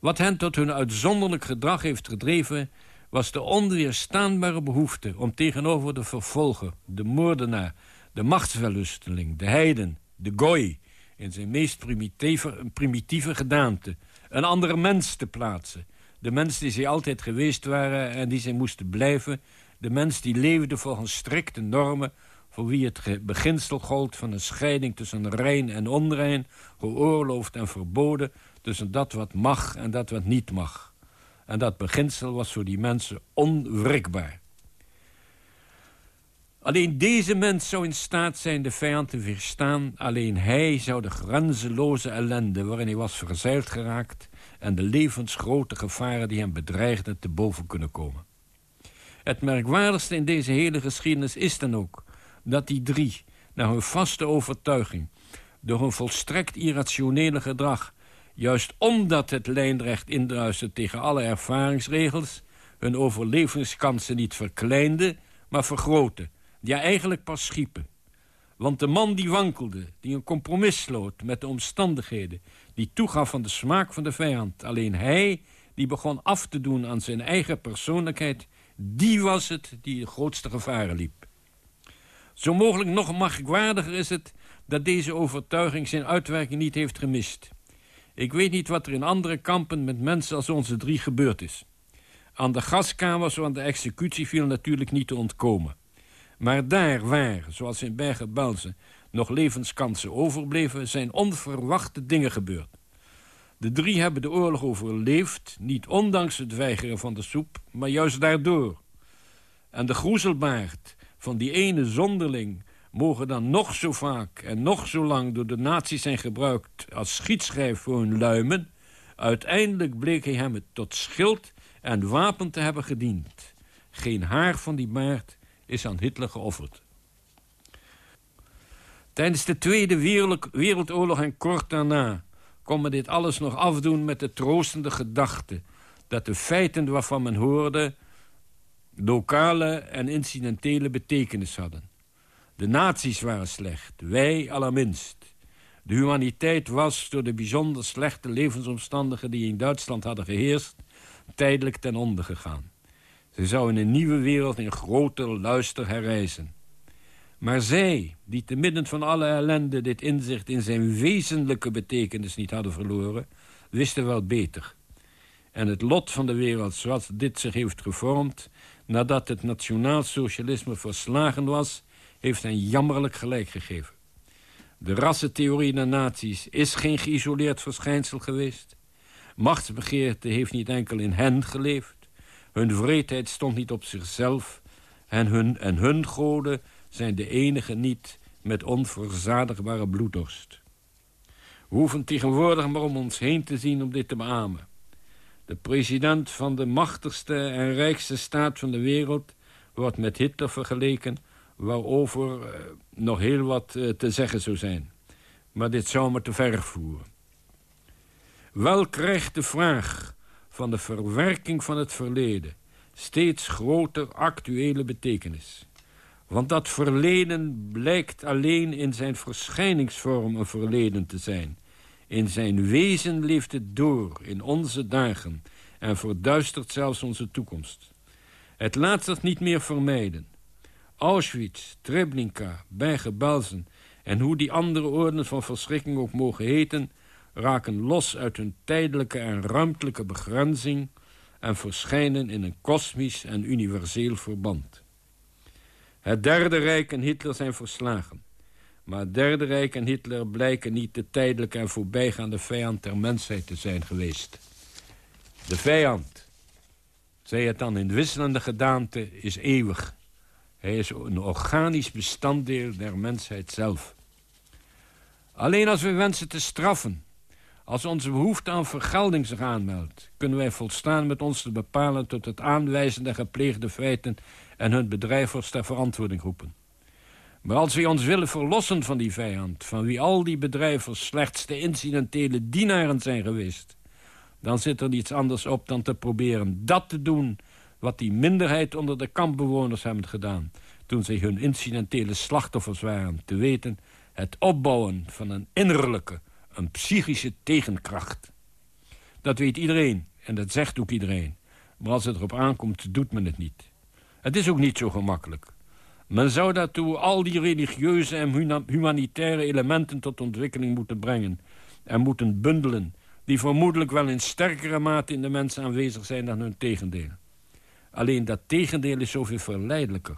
Wat hen tot hun uitzonderlijk gedrag heeft gedreven was de onweerstaanbare behoefte om tegenover de vervolger, de moordenaar, de machtsverlusteling, de heiden, de gooi, in zijn meest primitieve, primitieve gedaante, een andere mens te plaatsen. De mens die zij altijd geweest waren en die zij moesten blijven. De mens die leefde volgens strikte normen voor wie het beginsel gold van een scheiding tussen rein en onrein, geoorloofd en verboden, tussen dat wat mag en dat wat niet mag. En dat beginsel was voor die mensen onwrikbaar. Alleen deze mens zou in staat zijn de vijand te weerstaan. Alleen hij zou de grenzeloze ellende waarin hij was verzeild geraakt... en de levensgrote gevaren die hem bedreigden te boven kunnen komen. Het merkwaardigste in deze hele geschiedenis is dan ook... dat die drie, naar hun vaste overtuiging... door hun volstrekt irrationele gedrag Juist omdat het lijnrecht indruiste tegen alle ervaringsregels... hun overlevingskansen niet verkleinde, maar vergroten. Ja, eigenlijk pas schiepen. Want de man die wankelde, die een compromis sloot met de omstandigheden... die toegaf van de smaak van de vijand... alleen hij die begon af te doen aan zijn eigen persoonlijkheid... die was het die de grootste gevaren liep. Zo mogelijk nog merkwaardiger is het dat deze overtuiging zijn uitwerking niet heeft gemist. Ik weet niet wat er in andere kampen met mensen als onze drie gebeurd is. Aan de gaskamers van de executie viel natuurlijk niet te ontkomen. Maar daar waar, zoals in Bergen-Belsen, nog levenskansen overbleven... zijn onverwachte dingen gebeurd. De drie hebben de oorlog overleefd, niet ondanks het weigeren van de soep... maar juist daardoor. En de groezelbaard van die ene zonderling mogen dan nog zo vaak en nog zo lang door de nazi's zijn gebruikt als schietschijf voor hun luimen, uiteindelijk bleek hij hem tot schild en wapen te hebben gediend. Geen haar van die baard is aan Hitler geofferd. Tijdens de Tweede Wereldoorlog en kort daarna kon men dit alles nog afdoen met de troostende gedachte dat de feiten waarvan men hoorde lokale en incidentele betekenis hadden. De naties waren slecht, wij allerminst. De humaniteit was door de bijzonder slechte levensomstandigheden... die in Duitsland hadden geheerst, tijdelijk ten onder gegaan. Ze zou in een nieuwe wereld in groter luister herreizen. Maar zij, die te midden van alle ellende... dit inzicht in zijn wezenlijke betekenis niet hadden verloren... wisten wel beter. En het lot van de wereld zoals dit zich heeft gevormd... nadat het nationaal socialisme verslagen was heeft hen jammerlijk gelijk gegeven. De rassentheorie der naties is geen geïsoleerd verschijnsel geweest. Machtsbegeerte heeft niet enkel in hen geleefd. Hun vreedheid stond niet op zichzelf. En hun, en hun goden zijn de enige niet met onverzadigbare bloeddorst. We hoeven tegenwoordig maar om ons heen te zien om dit te beamen. De president van de machtigste en rijkste staat van de wereld... wordt met Hitler vergeleken waarover uh, nog heel wat uh, te zeggen zou zijn. Maar dit zou me te ver voeren. Wel krijgt de vraag van de verwerking van het verleden... steeds groter actuele betekenis. Want dat verleden blijkt alleen in zijn verschijningsvorm een verleden te zijn. In zijn wezen leeft het door, in onze dagen... en verduistert zelfs onze toekomst. Het laat zich niet meer vermijden. Auschwitz, Treblinka, Bergen-Belsen... en hoe die andere orden van verschrikking ook mogen heten... raken los uit hun tijdelijke en ruimtelijke begrenzing... en verschijnen in een kosmisch en universeel verband. Het Derde Rijk en Hitler zijn verslagen. Maar het Derde Rijk en Hitler blijken niet de tijdelijke en voorbijgaande vijand der mensheid te zijn geweest. De vijand, zij het dan in wisselende gedaante, is eeuwig. Hij is een organisch bestanddeel der mensheid zelf. Alleen als we wensen te straffen, als onze behoefte aan vergelding zich aanmeldt... kunnen wij volstaan met ons te bepalen tot het aanwijzen der gepleegde feiten... en hun bedrijvers ter verantwoording roepen. Maar als wij ons willen verlossen van die vijand... van wie al die bedrijvers slechts de incidentele dienaren zijn geweest... dan zit er niets anders op dan te proberen dat te doen... wat die minderheid onder de kampbewoners hebben gedaan... toen zij hun incidentele slachtoffers waren. Te weten, het opbouwen van een innerlijke, een psychische tegenkracht. Dat weet iedereen en dat zegt ook iedereen. Maar als het erop aankomt, doet men het niet. Het is ook niet zo gemakkelijk. Men zou daartoe al die religieuze en humanitaire elementen tot ontwikkeling moeten brengen. En moeten bundelen, die vermoedelijk wel in sterkere mate in de mensen aanwezig zijn dan hun tegendeel. Alleen dat tegendeel is zoveel verleidelijker.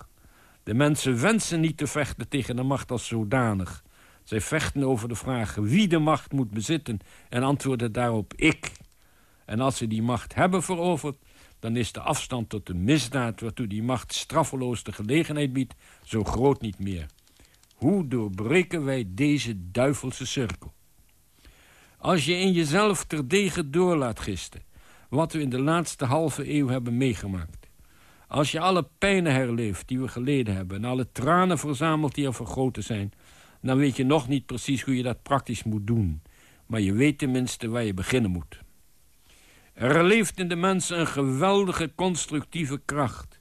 De mensen wensen niet te vechten tegen de macht als zodanig. Zij vechten over de vraag wie de macht moet bezitten en antwoorden daarop ik. En als ze die macht hebben veroverd, dan is de afstand tot de misdaad... waartoe die macht straffeloos de gelegenheid biedt, zo groot niet meer. Hoe doorbreken wij deze duivelse cirkel? Als je in jezelf terdege door laat gisten... wat we in de laatste halve eeuw hebben meegemaakt... als je alle pijnen herleeft die we geleden hebben... en alle tranen verzamelt die er vergoten zijn... dan weet je nog niet precies hoe je dat praktisch moet doen. Maar je weet tenminste waar je beginnen moet. Er leeft in de mensen een geweldige constructieve kracht...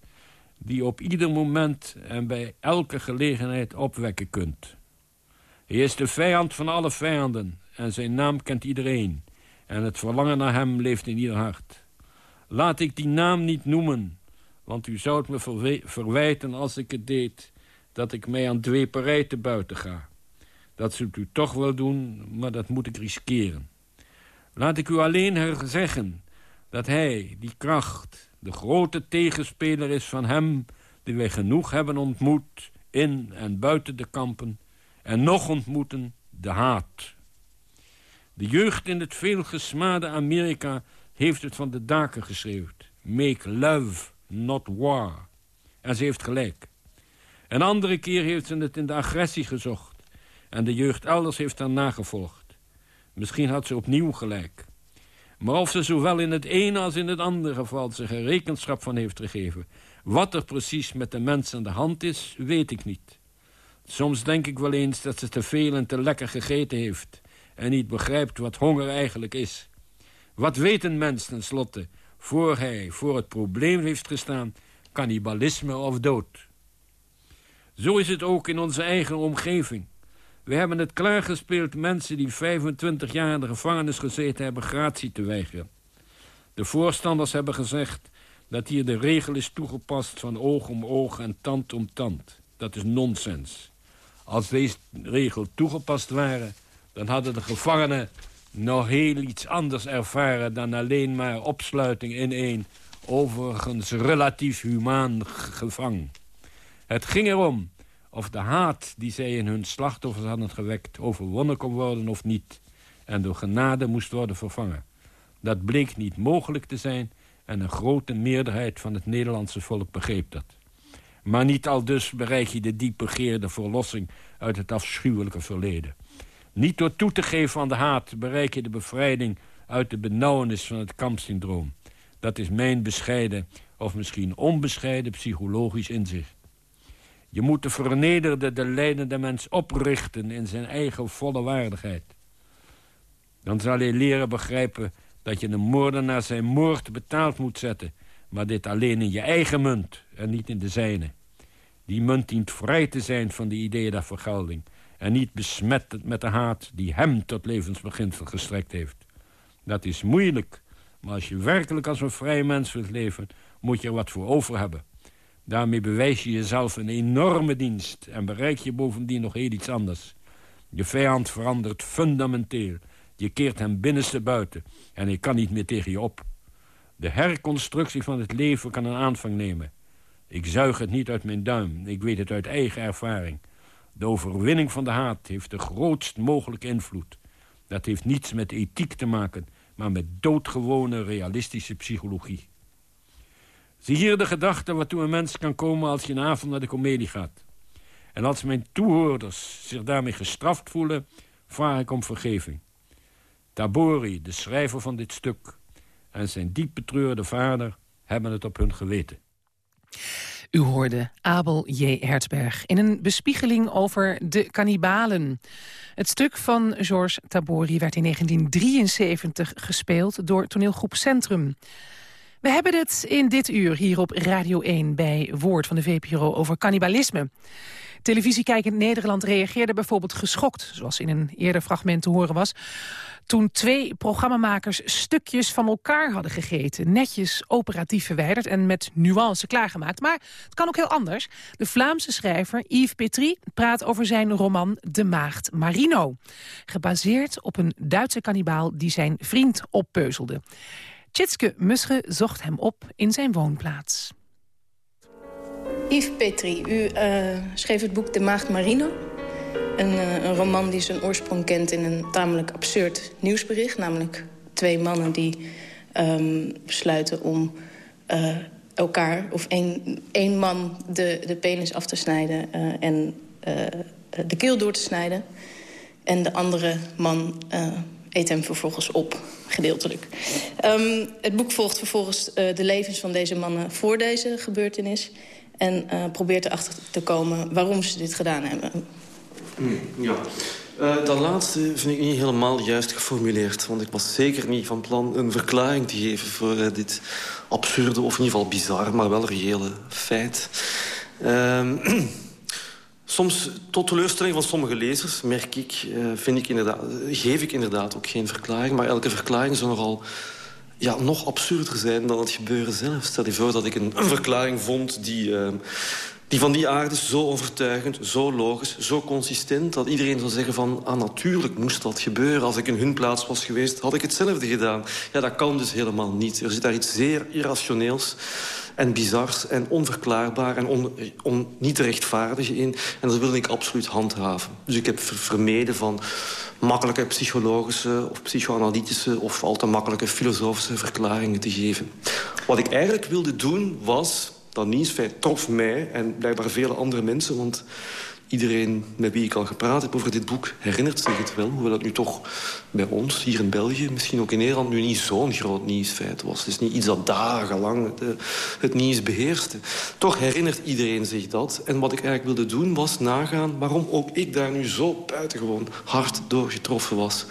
die op ieder moment en bij elke gelegenheid opwekken kunt. Hij is de vijand van alle vijanden en zijn naam kent iedereen... en het verlangen naar hem leeft in ieder hart. Laat ik die naam niet noemen, want u zou het me verwijten als ik het deed... dat ik mij aan dweperij te buiten ga. Dat zult u toch wel doen, maar dat moet ik riskeren. Laat ik u alleen zeggen dat hij, die kracht, de grote tegenspeler is van hem... die wij genoeg hebben ontmoet in en buiten de kampen... en nog ontmoeten de haat. De jeugd in het veelgesmade Amerika heeft het van de daken geschreeuwd. Make love, not war. En ze heeft gelijk. Een andere keer heeft ze het in de agressie gezocht. En de jeugd elders heeft haar nagevolgd. Misschien had ze opnieuw gelijk. Maar of ze zowel in het ene als in het andere geval zich er rekenschap van heeft gegeven... wat er precies met de mens aan de hand is, weet ik niet. Soms denk ik wel eens dat ze te veel en te lekker gegeten heeft... en niet begrijpt wat honger eigenlijk is. Wat weet een mens tenslotte, voor hij voor het probleem heeft gestaan... cannibalisme of dood? Zo is het ook in onze eigen omgeving... We hebben het klaargespeeld mensen die 25 jaar in de gevangenis gezeten hebben gratie te weigeren. De voorstanders hebben gezegd dat hier de regel is toegepast van oog om oog en tand om tand. Dat is nonsens. Als deze regel toegepast waren, dan hadden de gevangenen nog heel iets anders ervaren dan alleen maar opsluiting in een overigens relatief humaan gevang. Het ging erom of de haat die zij in hun slachtoffers hadden gewekt... overwonnen kon worden of niet. En door genade moest worden vervangen. Dat bleek niet mogelijk te zijn... en een grote meerderheid van het Nederlandse volk begreep dat. Maar niet al dus bereik je de diep begeerde verlossing... uit het afschuwelijke verleden. Niet door toe te geven aan de haat... bereik je de bevrijding uit de benauwenis van het kampsyndroom. Dat is mijn bescheiden, of misschien onbescheiden psychologisch inzicht. Je moet de vernederde, de leidende mens oprichten in zijn eigen volle waardigheid. Dan zal hij leren begrijpen dat je een moordenaar zijn moord betaald moet zetten... maar dit alleen in je eigen munt en niet in de zijne. Die munt dient vrij te zijn van de ideeën der vergelding... en niet besmet met de haat die hem tot levensbeginsel gestrekt heeft. Dat is moeilijk, maar als je werkelijk als een vrije mens wilt leven... moet je er wat voor over hebben. Daarmee bewijs je jezelf een enorme dienst... en bereik je bovendien nog heel iets anders. Je vijand verandert fundamenteel. Je keert hem binnenste buiten en hij kan niet meer tegen je op. De herconstructie van het leven kan een aanvang nemen. Ik zuig het niet uit mijn duim, ik weet het uit eigen ervaring. De overwinning van de haat heeft de grootst mogelijke invloed. Dat heeft niets met ethiek te maken, maar met doodgewone realistische psychologie. Zie hier de gedachte waartoe een mens kan komen als je een avond naar de komedie gaat. En als mijn toehoorders zich daarmee gestraft voelen, vraag ik om vergeving. Tabori, de schrijver van dit stuk, en zijn diep betreurde vader hebben het op hun geweten. U hoorde Abel J. Hertzberg in een bespiegeling over de kannibalen. Het stuk van Georges Tabori werd in 1973 gespeeld door toneelgroep Centrum. We hebben het in dit uur hier op Radio 1 bij Woord van de VPRO over cannibalisme. Televisiekijkend Nederland reageerde bijvoorbeeld geschokt... zoals in een eerder fragment te horen was... toen twee programmamakers stukjes van elkaar hadden gegeten. Netjes operatief verwijderd en met nuance klaargemaakt. Maar het kan ook heel anders. De Vlaamse schrijver Yves Petrie praat over zijn roman De Maagd Marino. Gebaseerd op een Duitse kannibaal die zijn vriend oppeuzelde. Tjitske Musche zocht hem op in zijn woonplaats. Yves Petri, u uh, schreef het boek De Maagd Marino. Een, uh, een, roman die zijn oorsprong kent in een tamelijk absurd nieuwsbericht. Namelijk twee mannen die um, besluiten om uh, elkaar... of één, man de, de penis af te snijden en de keel door te snijden. En de andere man eet hem vervolgens op, gedeeltelijk. Um, het boek volgt vervolgens de levens van deze mannen voor deze gebeurtenis... En probeert erachter te komen waarom ze dit gedaan hebben. Hmm, ja. Uh, dat laatste vind ik niet helemaal juist geformuleerd. Want ik was zeker niet van plan een verklaring te geven... voor uh, dit absurde, of in ieder geval bizar, maar wel reële feit. Uh, soms, tot teleurstelling van sommige lezers, merk ik, vind ik inderdaad, geef ik inderdaad ook geen verklaring. Maar elke verklaring zou nogal ja, nog absurder zijn dan het gebeuren zelf. Stel je voor dat ik een, een verklaring vond die, uh, die van die aard is zo overtuigend, zo logisch, zo consistent... dat iedereen zou zeggen van, ah, natuurlijk moest dat gebeuren. Als ik in hun plaats was geweest, had ik hetzelfde gedaan. Ja, dat kan dus helemaal niet. Er zit daar iets zeer irrationeels en bizars en onverklaarbaar en on, niet te rechtvaardigen in. En dat wil ik absoluut handhaven. Dus ik heb vermeden van makkelijke psychologische of psychoanalytische... of al te makkelijke filosofische verklaringen te geven. Wat ik eigenlijk wilde doen was... dat nieuwsfeit trof mij en blijkbaar vele andere mensen... want Iedereen met wie ik al gepraat heb over dit boek herinnert zich het wel. Hoewel het nu toch bij ons, hier in België... misschien ook in Nederland nu niet zo'n groot nieuwsfeit was. Het is niet iets dat dagenlang het, eh, het nieuws beheerste. Toch herinnert iedereen zich dat. En wat ik eigenlijk wilde doen was nagaan... waarom ook ik daar nu zo buitengewoon hard door getroffen was.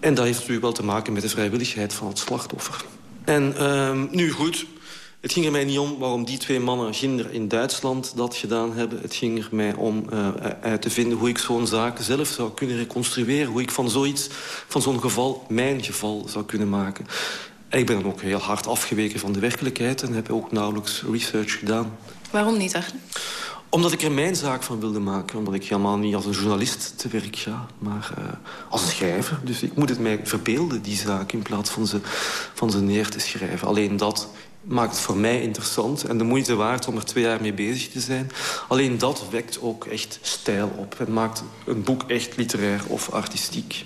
En dat heeft natuurlijk wel te maken met de vrijwilligheid van het slachtoffer. En uh, nu goed, het ging er mij niet om waarom die twee mannen ginder in Duitsland dat gedaan hebben. Het ging er mij om uh, uit te vinden hoe ik zo'n zaak zelf zou kunnen reconstrueren. Hoe ik van zoiets, van zo'n geval, mijn geval zou kunnen maken. En ik ben dan ook heel hard afgeweken van de werkelijkheid... en heb ook nauwelijks research gedaan. Waarom niet eigenlijk? Omdat ik er mijn zaak van wilde maken. Omdat ik helemaal niet als een journalist te werk ga, maar uh, als een schrijver. Dus ik moet het mij verbeelden, die zaak, in plaats van ze, van ze neer te schrijven. Alleen dat maakt het voor mij interessant en de moeite waard om er twee jaar mee bezig te zijn. Alleen dat wekt ook echt stijl op en maakt een boek echt literair of artistiek.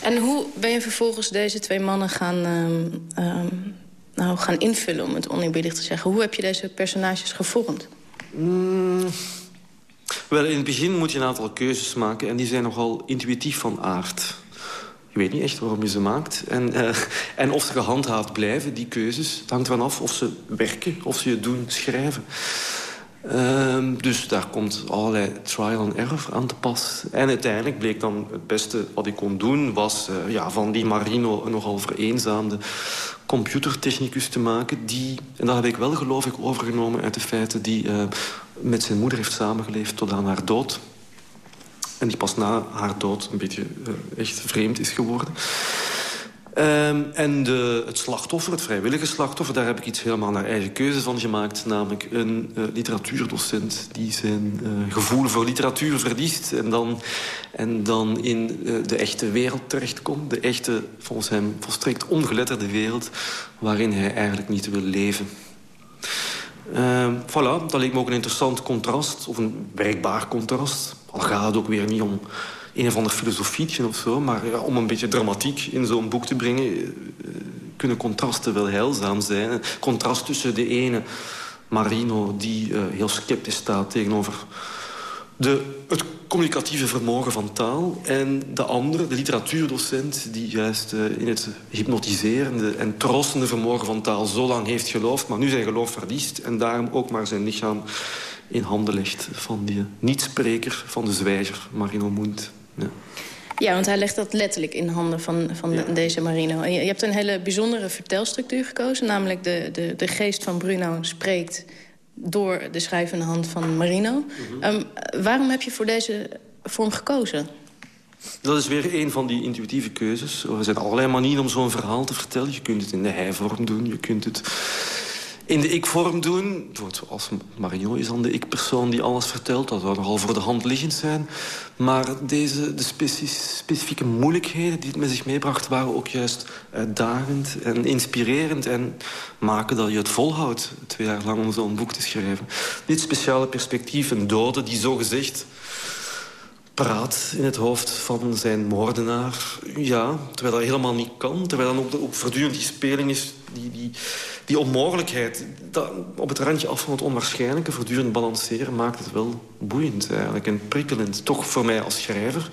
En hoe ben je vervolgens deze twee mannen gaan, uh, uh, nou, gaan invullen, om het oneerbiedig te zeggen? Hoe heb je deze personages gevormd? Mm, wel, in het begin moet je een aantal keuzes maken en die zijn nogal intuïtief van aard. Je weet niet echt waarom je ze maakt. En, uh, en of ze gehandhaafd blijven, die keuzes. Het hangt ervan af of ze werken, of ze je doen schrijven. Ehm, dus daar komt allerlei trial and error aan te pas. En uiteindelijk bleek dan het beste wat ik kon doen... was uh, ja, van die Marino nogal vereenzaamde computertechnicus te maken... die, en dat heb ik wel geloof ik overgenomen uit de feiten... die uh, met zijn moeder heeft samengeleefd tot aan haar dood. En die pas na haar dood een beetje uh, echt vreemd is geworden. Um, en de, het slachtoffer, het vrijwillige slachtoffer... daar heb ik iets helemaal naar eigen keuze van gemaakt. Namelijk een uh, literatuurdocent die zijn uh, gevoel voor literatuur verliest... en dan, en dan in de echte wereld terechtkomt. De echte, volgens hem, volstrekt ongeletterde wereld... waarin hij eigenlijk niet wil leven. Uh, voilà, dat leek me ook een interessant contrast, of een werkbaar contrast. Al gaat het ook weer niet om een of ander filosofietje of zo. Maar om een beetje dramatiek in zo'n boek te brengen... Uh, kunnen contrasten wel heilzaam zijn. Contrast tussen de ene, Marino, die uh, heel sceptisch staat tegenover... De, het communicatieve vermogen van taal. En de andere, de literatuurdocent... die juist uh, in het hypnotiserende en troostende vermogen van taal... zo lang heeft geloofd, maar nu zijn geloof verliest... en daarom ook maar zijn lichaam in handen legt van die niet-spreker, van de zwijger, Marino Moent. Ja. ja, want hij legt dat letterlijk in handen van, van ja. deze Marino. Je, hebt een hele bijzondere vertelstructuur gekozen. Namelijk de, de, de geest van Bruno spreekt door de schrijvende hand van Marino. Mm -hmm. um, waarom heb je voor deze vorm gekozen? Dat is weer een van die intuïtieve keuzes. Er zijn allerlei manieren om zo'n verhaal te vertellen. Je kunt het in de hij-vorm doen, je kunt het in de ik-vorm doen. Als Mario is dan de ik-persoon die alles vertelt. Dat zou nogal voor de hand liggend zijn. Maar deze, de specifieke moeilijkheden die het met zich meebracht... waren ook juist uitdagend en inspirerend. En maken dat je het volhoudt twee jaar lang om zo'n boek te schrijven. Dit speciale perspectief, een dode die zogezegd praat in het hoofd van zijn moordenaar. Ja, terwijl dat helemaal niet kan. Terwijl dan ook, ook voortdurend die speling is... Die, die, die onmogelijkheid, dat, op het randje af van het onwaarschijnlijke... voortdurend balanceren, maakt het wel boeiend eigenlijk. En prikkelend, toch voor mij als schrijver.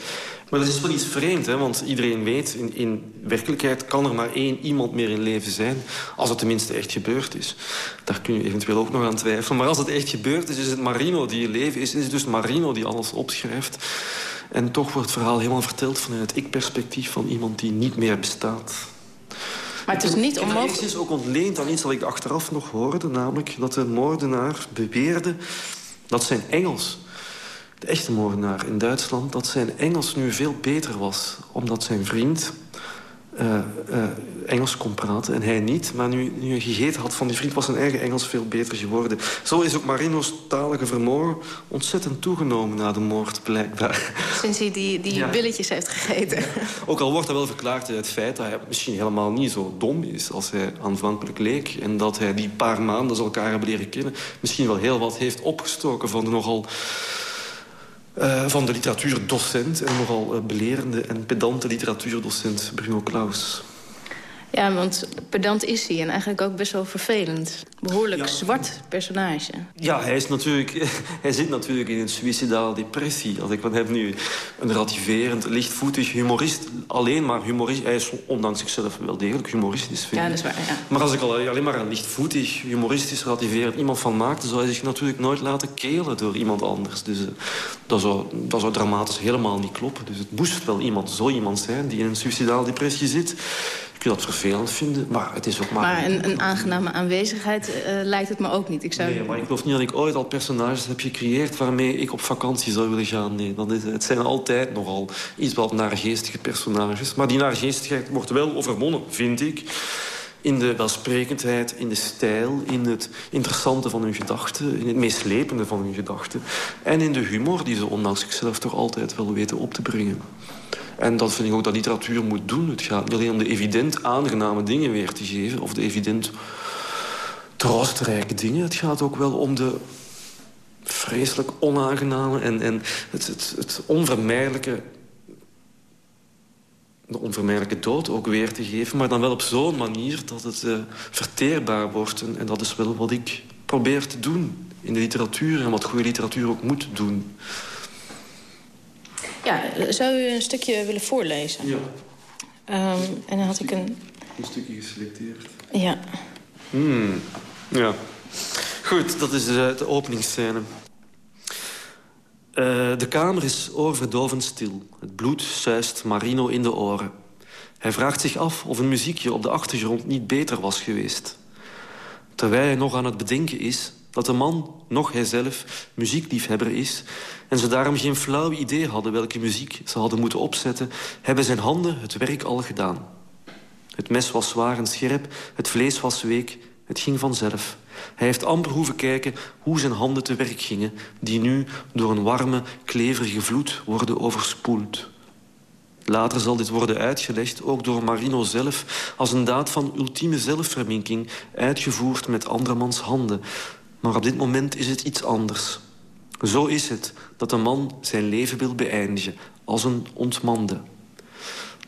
Maar dat is wel iets vreemd, hè, want iedereen weet... In, in werkelijkheid kan er maar één iemand meer in leven zijn... als het tenminste echt gebeurd is. Daar kun je eventueel ook nog aan twijfelen. Maar als het echt gebeurd is, is het Marino die in leven is. Is het dus Marino die alles opschrijft. En toch wordt het verhaal helemaal verteld vanuit het ik-perspectief... van iemand die niet meer bestaat. Maar het is niet onmogelijk... Het is ook ontleend aan iets dat ik achteraf nog hoorde. Namelijk dat de moordenaar beweerde dat zijn Engels... de echte moordenaar in Duitsland... dat zijn Engels nu veel beter was. Omdat zijn vriend uh, uh, Engels kon praten en hij niet. Maar nu, nu hij gegeten had van die vriend... was zijn eigen Engels veel beter geworden. Zo is ook Marino's talige vermogen ontzettend toegenomen na de moord, blijkbaar. Sinds hij die, die ja. billetjes heeft gegeten. Ook al wordt dat wel verklaard uit het feit dat hij misschien helemaal niet zo dom is... als hij aanvankelijk leek. En dat hij die paar maanden ze elkaar hebben leren kennen... misschien wel heel wat heeft opgestoken van de nogal... Uh, van de literatuurdocent en nogal uh, belerende en pedante literatuurdocent Bruno Klaus. Ja, want pedant is hij en eigenlijk ook best wel vervelend. Behoorlijk ja. zwart personage. Ja, hij, is natuurlijk, hij zit natuurlijk in een suicidale depressie. Als ik van heb nu een relativerend, lichtvoetig humorist. Alleen maar humorist. Hij is ondanks zichzelf wel degelijk humoristisch. Vind ja, dat is waar, ja. Maar als ik al, alleen maar een lichtvoetig, humoristisch, relativerend iemand van maakte... zou hij zich natuurlijk nooit laten kelen door iemand anders. Dus uh, dat, zou, dat zou dramatisch helemaal niet kloppen. Dus het moest wel iemand, zo iemand zijn die in een suicidale depressie zit... Ik kun dat vervelend vinden, maar het is ook maar... Maar een, een aangename aanwezigheid uh, lijkt het me ook niet. Ik zou... Nee, maar ik geloof niet dat ik ooit al personages heb gecreëerd... waarmee ik op vakantie zou willen gaan. Nee, dan is, het zijn altijd nogal iets wat naargeestige personages. Maar die naargeestigheid wordt wel overwonnen, vind ik... in de welsprekendheid, in de stijl... in het interessante van hun gedachten... in het meeslepende van hun gedachten... en in de humor die ze ondanks zichzelf toch altijd wel weten op te brengen. En dat vind ik ook dat literatuur moet doen. Het gaat niet alleen om de evident aangename dingen weer te geven... of de evident troostrijke dingen. Het gaat ook wel om de vreselijk onaangename... en, en het, het, het onvermijdelijke... de onvermijdelijke dood ook weer te geven... maar dan wel op zo'n manier dat het uh, verteerbaar wordt. En, en dat is wel wat ik probeer te doen in de literatuur... en wat goede literatuur ook moet doen. Ja, zou u een stukje willen voorlezen? Ja. Um, en dan had ik een... Een stukje geselecteerd. Ja. Hmm. Ja. Goed, dat is de, de openingsscène. Uh, de kamer is oorverdovend stil. Het bloed zuist Marino in de oren. Hij vraagt zich af of een muziekje op de achtergrond niet beter was geweest. Terwijl hij nog aan het bedenken is dat de man, nog hijzelf, muziekliefhebber is... en ze daarom geen flauw idee hadden welke muziek ze hadden moeten opzetten... hebben zijn handen het werk al gedaan. Het mes was zwaar en scherp, het vlees was week, het ging vanzelf. Hij heeft amper hoeven kijken hoe zijn handen te werk gingen... die nu door een warme, kleverige vloed worden overspoeld. Later zal dit worden uitgelegd, ook door Marino zelf... als een daad van ultieme zelfverminking, uitgevoerd met andermans handen. Maar op dit moment is het iets anders. Zo is het dat een man zijn leven wil beëindigen, als een ontmande.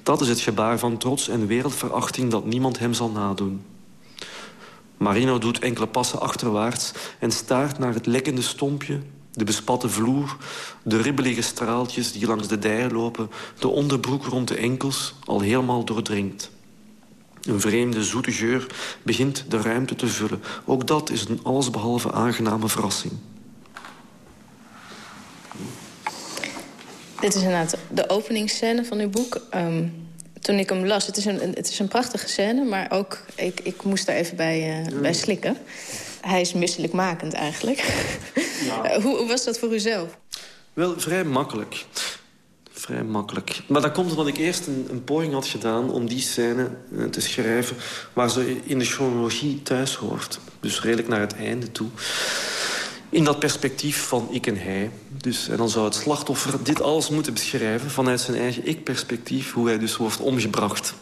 Dat is het gebaar van trots en wereldverachting dat niemand hem zal nadoen. Marino doet enkele passen achterwaarts en staart naar het lekkende stompje, de bespatte vloer, de ribbelige straaltjes die langs de dij lopen, de onderbroek rond de enkels, al helemaal doordringt. Een vreemde, zoete geur begint de ruimte te vullen. Ook dat is een allesbehalve aangename verrassing. Dit is inderdaad de openingsscène van uw boek. Um, toen ik hem las, het is een, het is een prachtige scène... maar ook, ik, ik moest daar even bij, uh, bij slikken. Hij is misselijkmakend eigenlijk. Ja. hoe, hoe was dat voor u zelf? Wel, vrij makkelijk vrij makkelijk. Maar dat komt omdat ik eerst een, poging had gedaan om die scène uh, te schrijven... waar ze in de chronologie thuis hoort. Dus redelijk naar het einde toe. In dat perspectief van ik en hij. Dus, en dan zou het slachtoffer dit alles moeten beschrijven... vanuit zijn eigen ik-perspectief, hoe hij dus wordt omgebracht.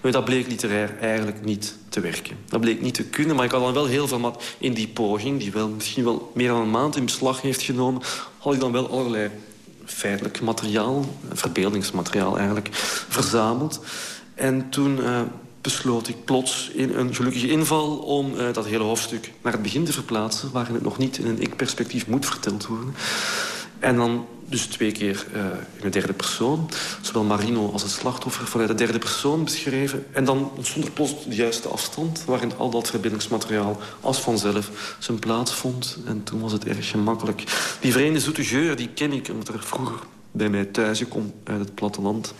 Maar dat bleek literair eigenlijk niet te werken. Dat bleek niet te kunnen, maar ik had dan wel heel veel... in die poging, die wel misschien wel meer dan een maand in beslag heeft genomen... had ik dan wel allerlei feitelijk materiaal, verbeeldingsmateriaal eigenlijk, verzameld. En toen uh, besloot ik plots in een gelukkige inval om uh, dat hele hoofdstuk naar het begin te verplaatsen, waarin het nog niet in een ik-perspectief moet verteld worden. En dan dus twee keer uh, in de derde persoon. Zowel Marino als het slachtoffer vanuit de derde persoon beschreven. En dan ontstond er plots de juiste afstand... waarin al dat verbindingsmateriaal als vanzelf zijn plaats vond. En toen was het erg gemakkelijk. Die vreemde zoete geur, die ken ik omdat er vroeger bij mij thuis kom uit het platteland.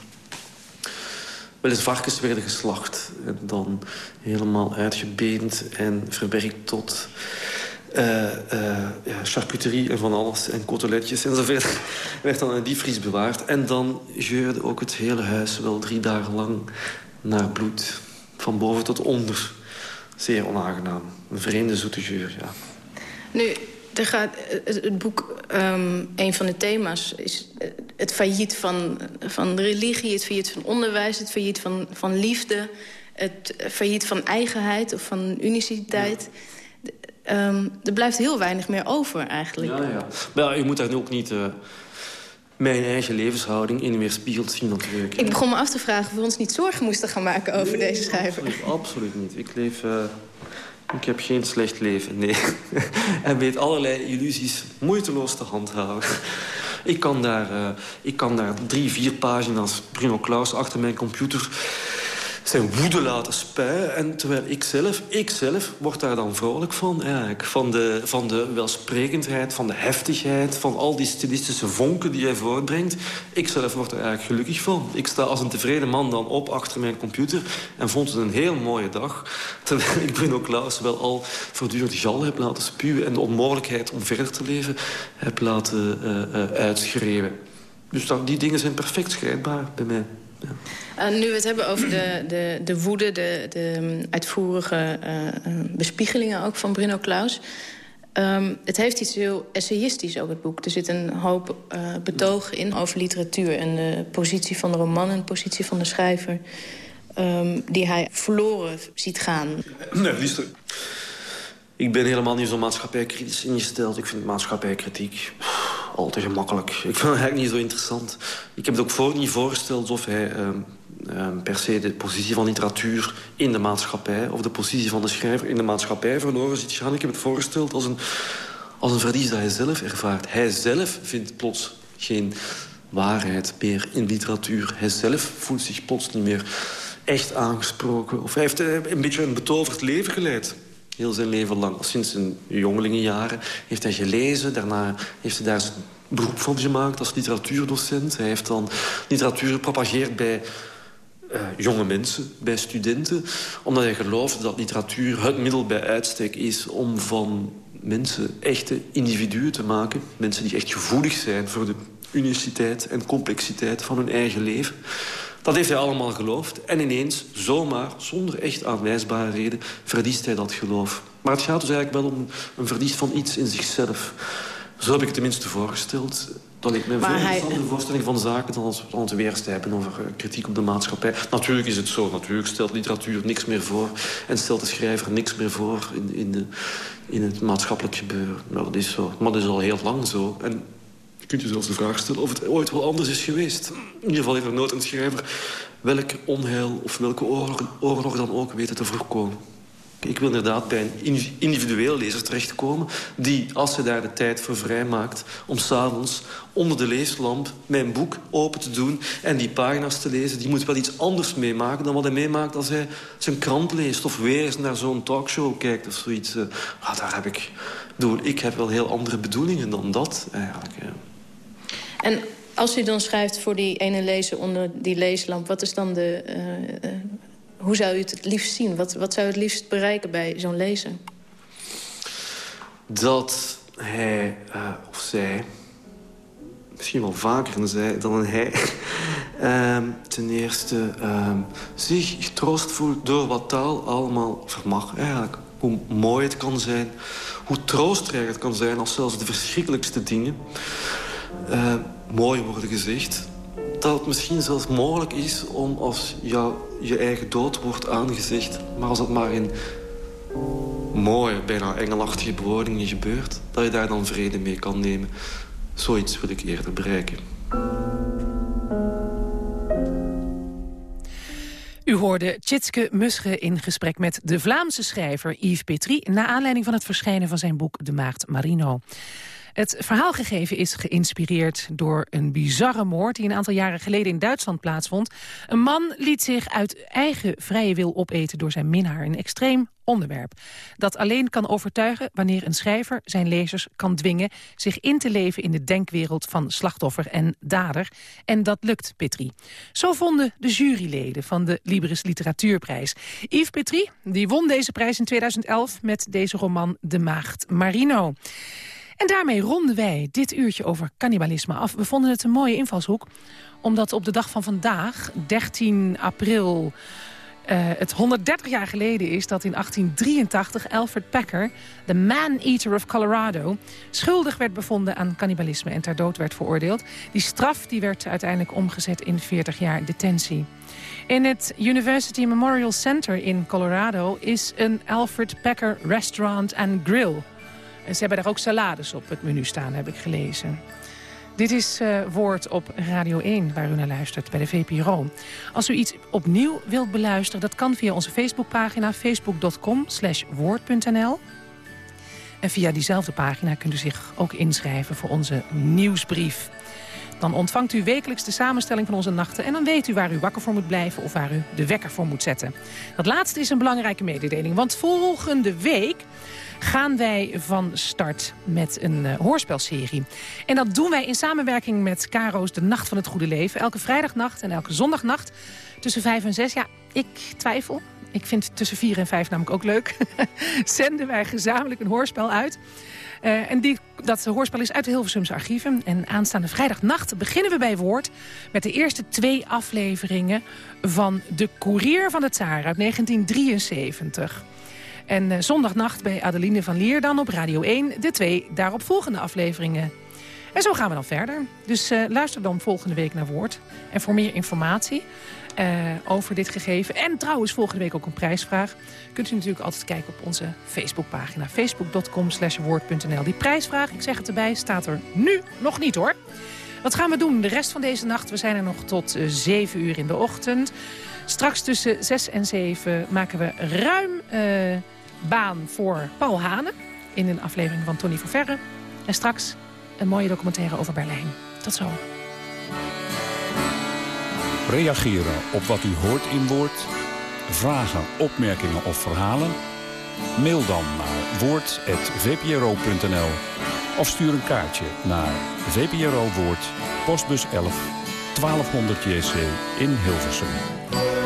Wel eens varkens werden geslacht en dan helemaal uitgebeend en verwerkt tot uh, uh, ja, charcuterie en van alles en coteletjes enzovoort. werd dan in diepvries bewaard. En dan geurde ook het hele huis wel drie dagen lang naar bloed. Van boven tot onder. Zeer onaangenaam. Een vreemde zoete geur, ja. Nu, er gaat, het boek, um, een van de thema's is het failliet van, van religie... het failliet van onderwijs, het failliet van, van liefde... het failliet van eigenheid of van uniciteit... Um, er blijft heel weinig meer over eigenlijk. Ja, ja. Maar je moet daar ook niet... Uh, mijn eigen levenshouding in weerspiegeld zien natuurlijk. Ik begon me af te vragen of we ons niet zorgen moesten gaan maken over deze schrijver. Absoluut, absoluut niet. Ik leef... Uh, ik heb geen slecht leven, nee. en weet allerlei illusies moeiteloos te handhaven. Ik kan daar, uh, ik kan daar drie, vier pagina's Bruno Klaus achter mijn computer zijn woede laten spuien. En terwijl ik zelf, ik zelf word daar dan vrolijk van. Eigenlijk. Van, de, van de welsprekendheid, van de heftigheid... van al die stilistische vonken die hij voortbrengt. Ik zelf word er eigenlijk gelukkig van. Ik sta als een tevreden man dan op achter mijn computer... en vond het een heel mooie dag. Terwijl ik Bruno Klaus wel al voortdurend gal heb laten spuwen... en de onmogelijkheid om verder te leven heb laten uh, uitschreeuwen. Dus dat, die dingen zijn perfect scheidbaar bij mij. Ja. Nu we het hebben over de, de, de woede, de, de um, uitvoerige uh, bespiegelingen ook van Bruno Klaus. Um, het heeft iets heel essayistisch ook, het boek. Er zit een hoop uh, betogen in over literatuur... en de positie van de roman en de positie van de schrijver... Um, die hij verloren ziet gaan. Nee, liefst. Ik ben helemaal niet zo maatschappijkritisch ingesteld. Ik vind maatschappijkritiek al te gemakkelijk. Ik vind het eigenlijk niet zo interessant. Ik heb het ook voor, niet voorgesteld alsof hij per se de positie van literatuur in de maatschappij... of de positie van de schrijver in de maatschappij verloren ziet heb het voorgesteld als een, als een verlies dat hij zelf ervaart. Hij zelf vindt plots geen waarheid meer in literatuur. Hij zelf voelt zich plots niet meer echt aangesproken. Of hij heeft eh, een beetje een betoverd leven geleid. Heel zijn leven lang. Sinds zijn jongelingenjaren heeft hij gelezen. Daarna heeft hij daar zijn beroep van gemaakt als literatuurdocent. Hij heeft dan literatuur gepropageerd bij uh, jonge mensen, bij studenten. Omdat hij geloofde dat literatuur het middel bij uitstek is... om van mensen echte individuen te maken. Mensen die echt gevoelig zijn voor de uniciteit en complexiteit van hun eigen leven. Dat heeft hij allemaal geloofd. En ineens, zomaar, zonder echt aanwijsbare reden, verliest hij dat geloof. Maar het gaat dus eigenlijk wel om een verlies van iets in zichzelf. Zo heb ik het tenminste voorgesteld. Dat lijkt me veel voorstelling van zaken... dan als we het weer hebben over eh, kritiek op de maatschappij. Natuurlijk is het zo. Natuurlijk stelt literatuur niks meer voor... en stelt de schrijver niks meer voor in, in, de, in het maatschappelijk gebeuren. Nou, dat is zo. Maar dat is al heel lang zo. En je kunt je zelfs de vraag stellen of het ooit wel anders is geweest. In ieder geval heeft er nooit een schrijver... welk onheil of welke oorlog, oorlog dan ook weten te voorkomen. Ik wil inderdaad bij een individueel lezer terechtkomen... die, als hij daar de tijd voor vrijmaakt... om s'avonds onder de leeslamp mijn boek open te doen... en die pagina's te lezen, die moet wel iets anders meemaken... dan wat hij meemaakt als hij zijn krant leest... of weer eens naar zo'n talkshow kijkt of zoiets. Uh, daar heb ik... Ik heb wel heel andere bedoelingen dan dat, eigenlijk. En als u dan schrijft voor die ene lezer onder die leeslamp... wat is dan de... Uh, uh, hoe zou u het het liefst zien? Wat, wat zou u het liefst bereiken bij zo'n lezer? Dat hij uh, of zij... misschien wel vaker dan, zij, dan een hij... uh, ten eerste uh, zich getroost voelt door wat taal allemaal vermag. Eigenlijk hoe mooi het kan zijn. Hoe troostrijk het kan zijn als zelfs de verschrikkelijkste dingen... mooi worden gezegd dat het misschien zelfs mogelijk is om als jou, je eigen dood wordt aangezegd... maar als het maar in mooie, bijna engelachtige bewoordingen gebeurt... dat je daar dan vrede mee kan nemen. Zoiets wil ik eerder bereiken. U hoorde Tjitske Musche in gesprek met de Vlaamse schrijver Yves Petrie... na aanleiding van het verschijnen van zijn boek De Maagd Marino. Het verhaalgegeven is geïnspireerd door een bizarre moord... die een aantal jaren geleden in Duitsland plaatsvond. Een man liet zich uit eigen vrije wil opeten door zijn minnaar. Een extreem onderwerp. Dat alleen kan overtuigen wanneer een schrijver zijn lezers kan dwingen... zich in te leven in de denkwereld van slachtoffer en dader. En dat lukt Petri. Zo vonden de juryleden van de Libris Literatuurprijs. Yves Petri die won deze prijs in 2011 met deze roman De Maagd Marino. En daarmee ronden wij dit uurtje over cannibalisme af. We vonden het een mooie invalshoek, omdat op de dag van vandaag, 13 april... Uh, het 130 jaar geleden is dat in 1883 Alfred Packer, de man-eater of Colorado, schuldig werd bevonden aan cannibalisme en ter dood werd veroordeeld. Die straf die werd uiteindelijk omgezet in 40 jaar detentie. In het University Memorial Center in Colorado is een Alfred Packer Restaurant and Grill ze hebben daar ook salades op het menu staan, heb ik gelezen. Dit is uh, Woord op Radio 1, waar u naar luistert, bij de VPRO. Als u iets opnieuw wilt beluisteren, dat kan via onze Facebookpagina... facebook.com woord.nl. En via diezelfde pagina kunt u zich ook inschrijven voor onze nieuwsbrief. Dan ontvangt u wekelijks de samenstelling van onze nachten... en dan weet u waar u wakker voor moet blijven of waar u de wekker voor moet zetten. Dat laatste is een belangrijke mededeling, want volgende week gaan wij van start met een uh, hoorspelserie. En dat doen wij in samenwerking met Caro's De Nacht van het Goede Leven. Elke vrijdagnacht en elke zondagnacht tussen vijf en zes. Ja, ik twijfel. Ik vind tussen vier en vijf namelijk ook leuk. Zenden wij gezamenlijk een hoorspel uit. Uh, en die, dat hoorspel is uit de Hilversumse archieven. En aanstaande vrijdagnacht beginnen we bij Woord... met de eerste twee afleveringen van De Courier van de Tsaar uit 1973. En uh, zondagnacht bij Adeline van Lier dan op Radio 1... de twee daaropvolgende afleveringen. En zo gaan we dan verder. Dus uh, luister dan volgende week naar Woord. En voor meer informatie uh, over dit gegeven... en trouwens volgende week ook een prijsvraag... kunt u natuurlijk altijd kijken op onze Facebookpagina. facebook.com slash woord.nl. Die prijsvraag, ik zeg het erbij, staat er nu nog niet hoor. Wat gaan we doen de rest van deze nacht? We zijn er nog tot uh, 7 uur in de ochtend. Straks tussen 6 en 7 maken we ruim... Baan voor Paul Hane in een aflevering van Tony Ververre. En straks een mooie documentaire over Berlijn. Tot zo. Reageren op wat u hoort in woord. Vragen, opmerkingen of verhalen. Mail dan naar woord.vpro.nl of stuur een kaartje naar VPRO Woord, postbus 11, 1200 JC in Hilversum.